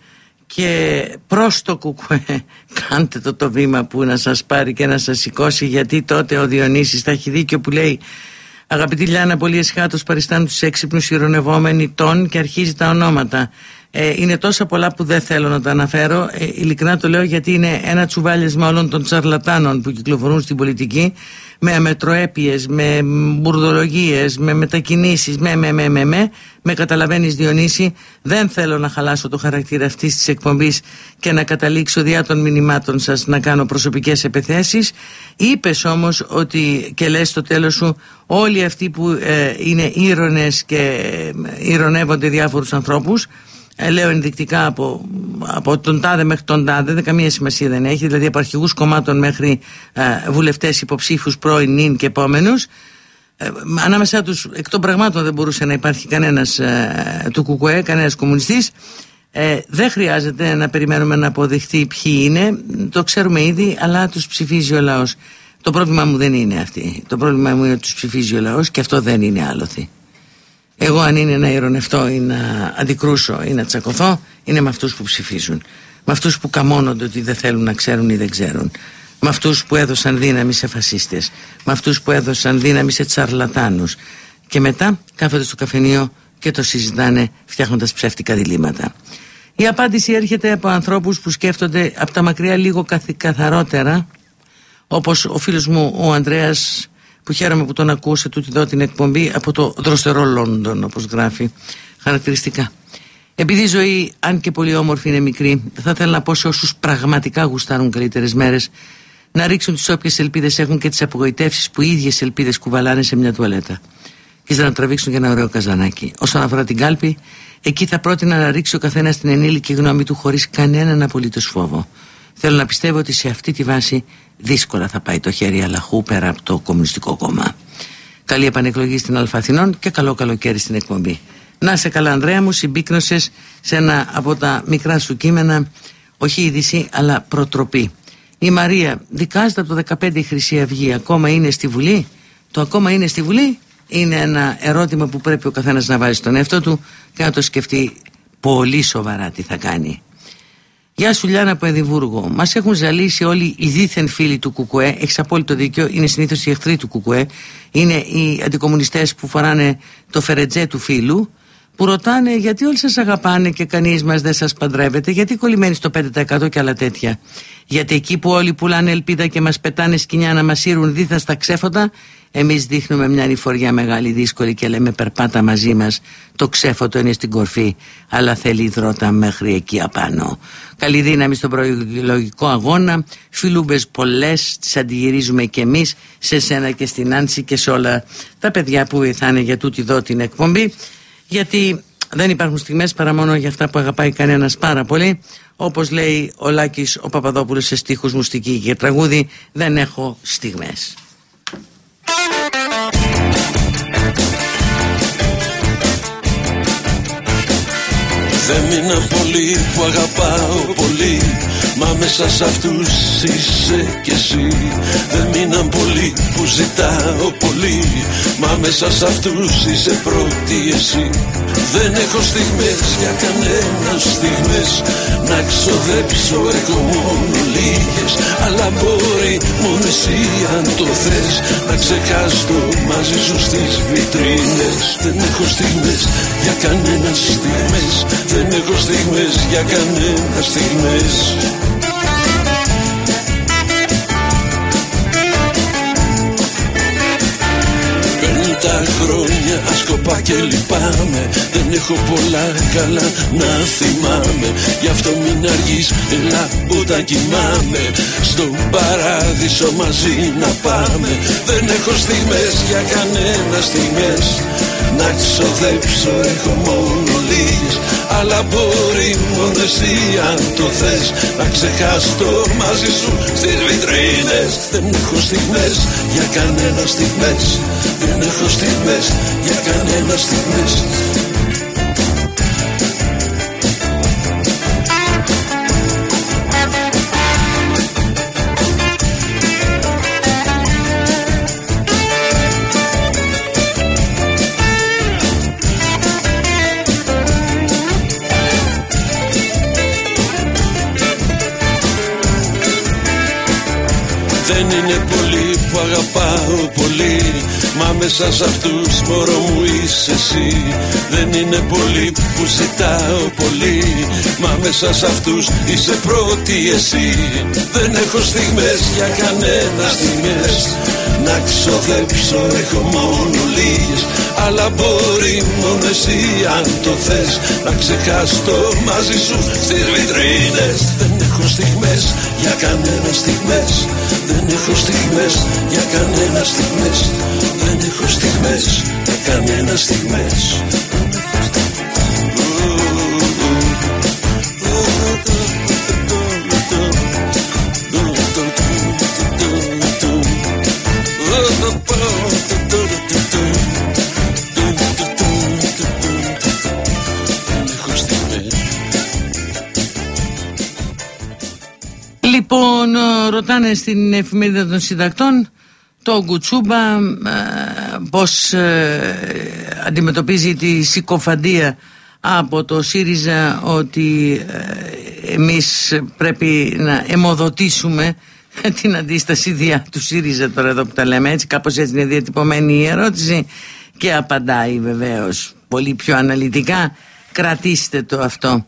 και προς το κουκουέ κάντε το το βήμα που να σας πάρει και να σας σηκώσει γιατί τότε ο Διονύσης θα έχει δίκιο που λέει Αγαπητή Λιάννα, πολύ εσχάτως παριστάνουν τους έξυπνους ηρωνευόμενοι τόν και αρχίζει τα ονόματα. Ε, είναι τόσα πολλά που δεν θέλω να τα αναφέρω. Ε, ειλικρινά το λέω γιατί είναι ένα τσουβάλιασμα όλων των τσαρλατάνων που κυκλοφορούν στην πολιτική με αμετροέπειες, με μπουρδολογίες, με μετακινήσεις, με, με, με, με, με. Με καταλαβαίνεις Διονύση, δεν θέλω να χαλάσω το χαρακτήρα αυτής της εκπομπής και να καταλήξω διά των μηνυμάτων σας να κάνω προσωπικές επιθέσεις. Είπες όμως ότι και λες στο τέλος σου όλοι αυτοί που ε, είναι ήρωνες και ε, ηρωνεύονται διάφορους ανθρώπους ε, λέω ενδεικτικά από, από τον τάδε μέχρι τον τάδε, δεν καμία σημασία δεν έχει, δηλαδή από αρχηγούς κομμάτων μέχρι ε, βουλευτές υποψήφιους πρώην, νυν και επόμενους. Ε, ανάμεσά τους εκ των πραγμάτων δεν μπορούσε να υπάρχει κανένας ε, του ΚΚΕ, κανένας κομμουνιστής. Ε, δεν χρειάζεται να περιμένουμε να αποδειχθεί ποιοι είναι, το ξέρουμε ήδη, αλλά τους ψηφίζει ο λαός. Το πρόβλημα μου δεν είναι αυτή. Το πρόβλημα μου είναι ότι τους ψηφίζει ο λαός και αυτό δεν είναι άλοθη. Εγώ αν είναι να ειρωνευτώ ή να αντικρούσω ή να τσακωθώ είναι με αυτούς που ψηφίζουν. Με αυτούς που καμώνονται ότι δεν θέλουν να ξέρουν ή δεν ξέρουν. Με αυτούς που έδωσαν δύναμη σε φασίστες. Με αυτούς που έδωσαν δύναμη σε τσαρλατάνους. Και μετά κάθονται στο καφενείο και το συζητάνε φτιάχνοντας ψεύτικα διλήμματα. Η απάντηση έρχεται από ανθρώπους που σκέφτονται από τα μακριά λίγο καθ- καθαρότερα όπως ο φίλος μου ο Ανδρέας που χαίρομαι που τον ακούσε τούτη εδώ την εκπομπή από το δροστερό Λόνδον όπως γράφει χαρακτηριστικά επειδή η ζωή αν και πολύ όμορφη είναι μικρή θα ήθελα να πω σε όσους πραγματικά γουστάρουν καλύτερες μέρες να ρίξουν τις όποιες ελπίδες έχουν και τις απογοητεύσεις που οι ίδιες ελπίδες κουβαλάνε σε μια τουαλέτα και ύστερα να τραβήξουν και ένα ωραίο καζανάκι. Όσον αφορά την κάλπη, εκεί θα πρότεινα να ρίξει ο καθένας την ενήλικη γνώμη του χωρίς κανέναν απολύτως φόβο. Θέλω να πιστεύω ότι σε αυτή τη βάση δύσκολα θα πάει το χέρι αλαχού πέρα από το Κομμουνιστικό Κόμμα. Καλή επανεκλογή στην Αλφαθηνών και καλό καλοκαίρι στην εκπομπή. Να σε καλά, Ανδρέα μου, συμπίκνωσες σε ένα από τα μικρά σου κείμενα, όχι είδηση, αλλά προτροπή. Η Μαρία δικάζεται από το 15 η Χρυσή Αυγή, ακόμα είναι στη Βουλή; Το ακόμα είναι στη Βουλή; Είναι ένα ερώτημα που πρέπει ο καθένας να βάζει στον εαυτό του και να το σκεφτεί πολύ σοβαρά τι θα κάνει. Γεια σου Λιάννα από Εδιμβούργο. Μας έχουν ζαλίσει όλοι οι δίθεν φίλοι του Κουκουέ. Έχεις απόλυτο δίκιο. Είναι συνήθως οι εχθροί του Κουκουέ. Είναι οι αντικομουνιστές που φοράνε το φερετζέ του φίλου. Που ρωτάνε γιατί όλοι σας αγαπάνε και κανείς μας δεν σας παντρεύεται; Γιατί κολλημένοι στο 5% και άλλα τέτοια; Γιατί εκεί που όλοι πουλάνε ελπίδα και μας πετάνε σκηνιά να μας σύρουν δίθεν στα ξέφωτα, εμείς δείχνουμε μια ανηφοριά μεγάλη δύσκολη και λέμε περπάτα μαζί μας. Το ξέφωτο είναι στην κορφή, αλλά θέλει υδρότα μέχρι εκεί απάνω. Καλή δύναμη στον προεκλογικό αγώνα. Φιλούμπες πολλές, τις αντιγυρίζουμε κι εμείς σε σένα και στην Άνση και σε όλα τα παιδιά που βοηθάνε για τούτη εδώ την εκπομπή. Γιατί δεν υπάρχουν στιγμές παρά μόνο για αυτά που αγαπάει κανένας πάρα πολύ όπως λέει ο Λάκης ο Παπαδόπουλος σε στίχους μουστική και τραγούδι δεν έχω στιγμές Δεν μείναν πολλοί που αγαπάω πολύ Μα μέσα σ' αυτούς είσαι κι εσύ. Δεν μείναν πολλοί που ζητάω πολύ Μα μέσα σ' αυτούς είσαι πρώτη εσύ. Δεν έχω στιγμές για κανένα στιγμές Να ξοδέψω έχω μόνο λίγες. Αλλά μπορεί μόνο εσύ αν το θες Να ξεχάσω μαζί σου στις βιτρίνες. Δεν έχω στιγμές για κανένα στιγμές. Δεν έχω στιγμές για κανένα στιγμές τα χρόνια ασκοπά και λυπάμαι. Δεν έχω πολλά καλά να θυμάμαι. Γι' αυτό μην αργείς έλα όταν κοιμάμαι. Στον παράδεισο μαζί να πάμε. Δεν έχω στιγμές για κανένα στιγμές Να ξοδέψω. Έχω μόνο λίγες Αλλά μπορεί μόνο εσύ αν το θες. Να ξεχάσω μαζί σου στις βιτρίνες. Δεν έχω στιγμές για κανένα στιγμές. Δεν έχω στιγμές για κανένα στιγμές Δεν είναι πολλοί που αγαπάω πολύ. Μα μέσα σ' αυτούς μωρό μου είσαι εσύ. Δεν είναι πολλοί που ζητάω πολύ. Μα μέσα σ' αυτούς είσαι πρώτη εσύ. Δεν έχω στιγμές για κανένα στιγμές. Να ξοδέψω έχω μόνο λίγες. Αλλά μπορεί μόνο εσύ αν το θες. Να ξεχάσω μαζί σου στις βιτρίνες. Δεν έχω στιγμές για κανένα στιγμές Δεν έχω στιγμές για κανένα στιγμές. Δεν έχω στιγμές για κανένα στιγμές Λοιπόν, ε, ρωτάνε στην εφημερίδα των συντακτών το Γκουτσούμπα ε, πώς ε, αντιμετωπίζει τη συκοφαντία από το ΣΥΡΙΖΑ ότι ε, εμείς πρέπει να εμοδοτήσουμε την αντίσταση δια του ΣΥΡΙΖΑ τώρα εδώ που τα λέμε έτσι κάπως έτσι είναι διατυπωμένη η ερώτηση και απαντάει βεβαίως πολύ πιο αναλυτικά. Κρατήστε το αυτό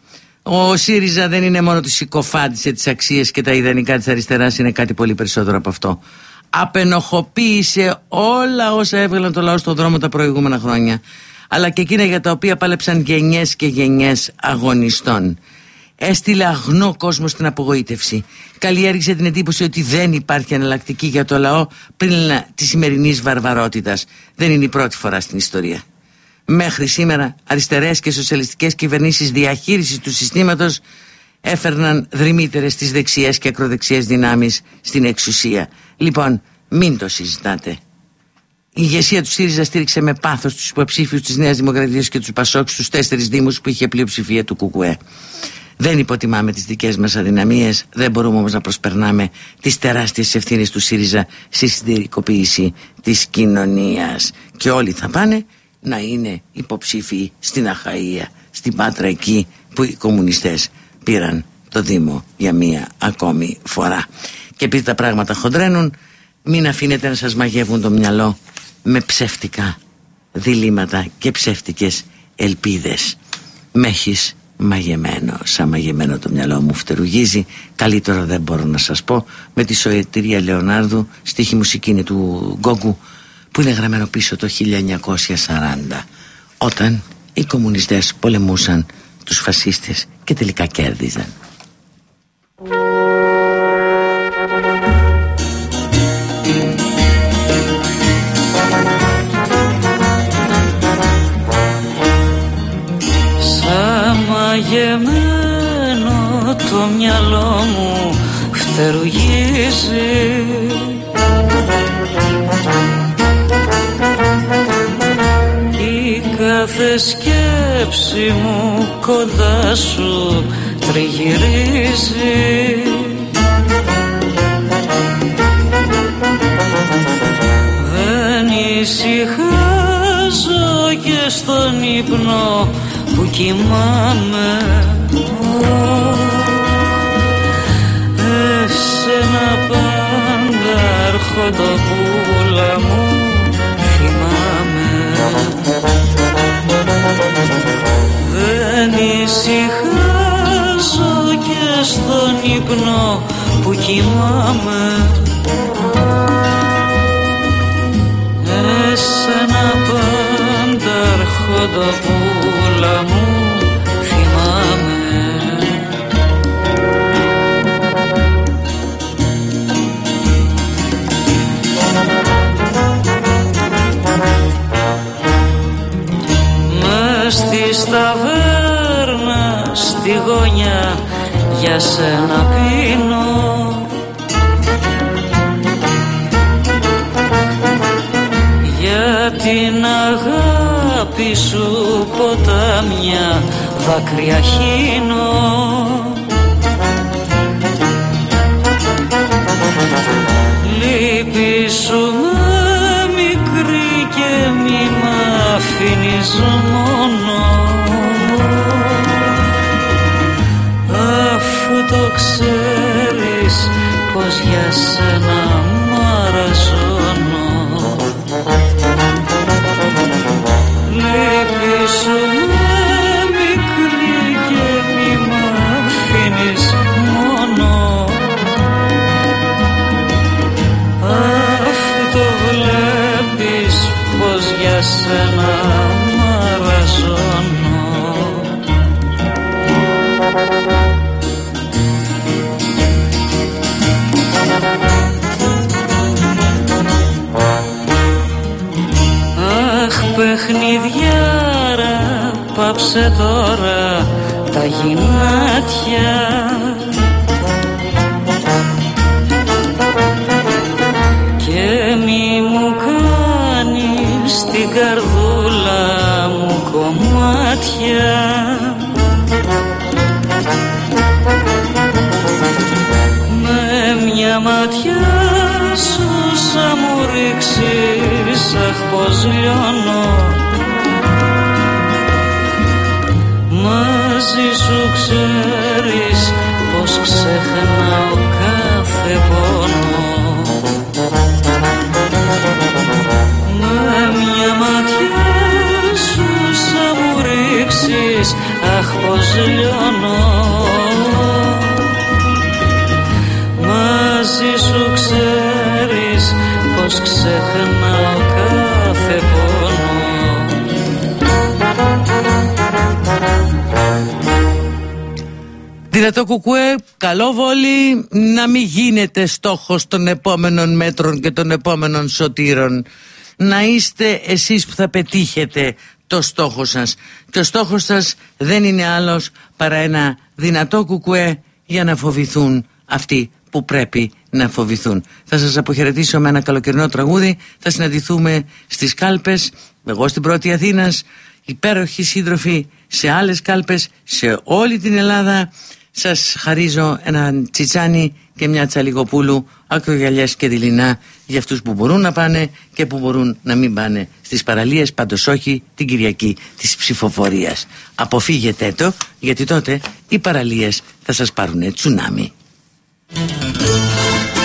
ο ΣΥΡΙΖΑ δεν είναι μόνο ότι συκοφάντησε τις αξίες και τα ιδανικά της αριστεράς είναι κάτι πολύ περισσότερο από αυτό. Απενοχοποίησε όλα όσα έβγαλαν το λαό στον δρόμο τα προηγούμενα χρόνια αλλά και εκείνα για τα οποία πάλεψαν γενιές και γενιές αγωνιστών. Έστειλε αγνό κόσμο στην απογοήτευση. Καλλιέργησε την εντύπωση ότι δεν υπάρχει εναλλακτική για το λαό πριν τη σημερινής βαρβαρότητας. Δεν είναι η πρώτη φορά στην ιστορία μέχρι σήμερα αριστερές και σοσιαλιστικές κυβερνήσεις διαχείρισης του συστήματος έφερναν δρυμύτερες τις δεξιές και ακροδεξιές δυνάμεις στην εξουσία. Λοιπόν, μην το συζητάτε. Η ηγεσία του ΣΥΡΙΖΑ στήριξε με πάθος τους υποψήφιους της Νέας Δημοκρατίας και τους Πασόκ στους τέσσερις Δήμους που είχε πλειοψηφία του ΚΚΕ. Δεν υποτιμάμε τις δικές μας αδυναμίες, δεν μπορούμε όμως να προσπερνάμε τις τεράστιες ευθύνες του ΣΥΡΙΖΑ στη συντηρικοποίηση της κοινωνίας. Και όλοι θα πάνε να είναι υποψήφιοι στην Αχαία, στην Πάτρα εκεί που οι κομμουνιστές πήραν το Δήμο για μία ακόμη φορά. Και επειδή τα πράγματα χοντρένουν, μην αφήνετε να σας μαγεύουν το μυαλό με ψεύτικα διλήμματα και ψεύτικες ελπίδες. Με έχεις μαγεμένο, σαν μαγεμένο το μυαλό μου φτερουγίζει. Καλύτερα δεν μπορώ να σας πω με τη σοετηρία Λεωνάρδου, στίχη μουσική είναι του Γκόγκου, που είναι γραμμένο πίσω το 1940 όταν οι κομμουνιστές πολεμούσαν τους φασίστες και τελικά κέρδιζαν. Σαν μαγεμένο το μυαλό μου φτερουγίζει κάθε σκέψη μου κοντά σου τριγυρίζει. Δεν ησυχάζω και στον ύπνο που κοιμάμαι. Εσένα πάντα αρχοντοπούλα μου ησυχάζω και στον ύπνο που κοιμάμαι. Εσένα πάντα αρχοντοπούλα μου θυμάμαι. Μες στη σταβέρνα στη γωνιά για σένα πίνω. Για την αγάπη σου ποτάμια δάκρυα χύνω. Λύπη σου με μικρή και μη μ' αφήνεις μόνο το ξέρεις πως για σένα μ' αραζώνω Λύπη σου με μικρή και μη μ' αφήνεις μόνο. Αφού το βλέπεις πως για σένα τώρα τα γυνάτια πως ξεχνάω κάθε πόνο Δυνατό κουκουέ, καλό βόλι να μην γίνετε στόχος των επόμενων μέτρων και των επόμενων σωτήρων. Να είστε εσείς που θα πετύχετε το στόχο σας. Και ο στόχος σας δεν είναι άλλος παρά ένα δυνατό κουκουέ για να φοβηθούν αυτοί που πρέπει να φοβηθούν. Θα σας αποχαιρετήσω με ένα καλοκαιρινό τραγούδι. Θα συναντηθούμε στις κάλπες, εγώ στην πρώτη Αθήνας, υπέροχοι σύντροφοι σε άλλες κάλπες, σε όλη την Ελλάδα σας χαρίζω ένα τσιτσάνι και μια τσαλιγοπούλου ακρογιαλιές και δειλινά για αυτούς που μπορούν να πάνε και που μπορούν να μην πάνε στις παραλίες πάντως όχι την Κυριακή της ψηφοφορίας αποφύγετε το γιατί τότε οι παραλίες θα σας πάρουν τσουνάμι Thank you.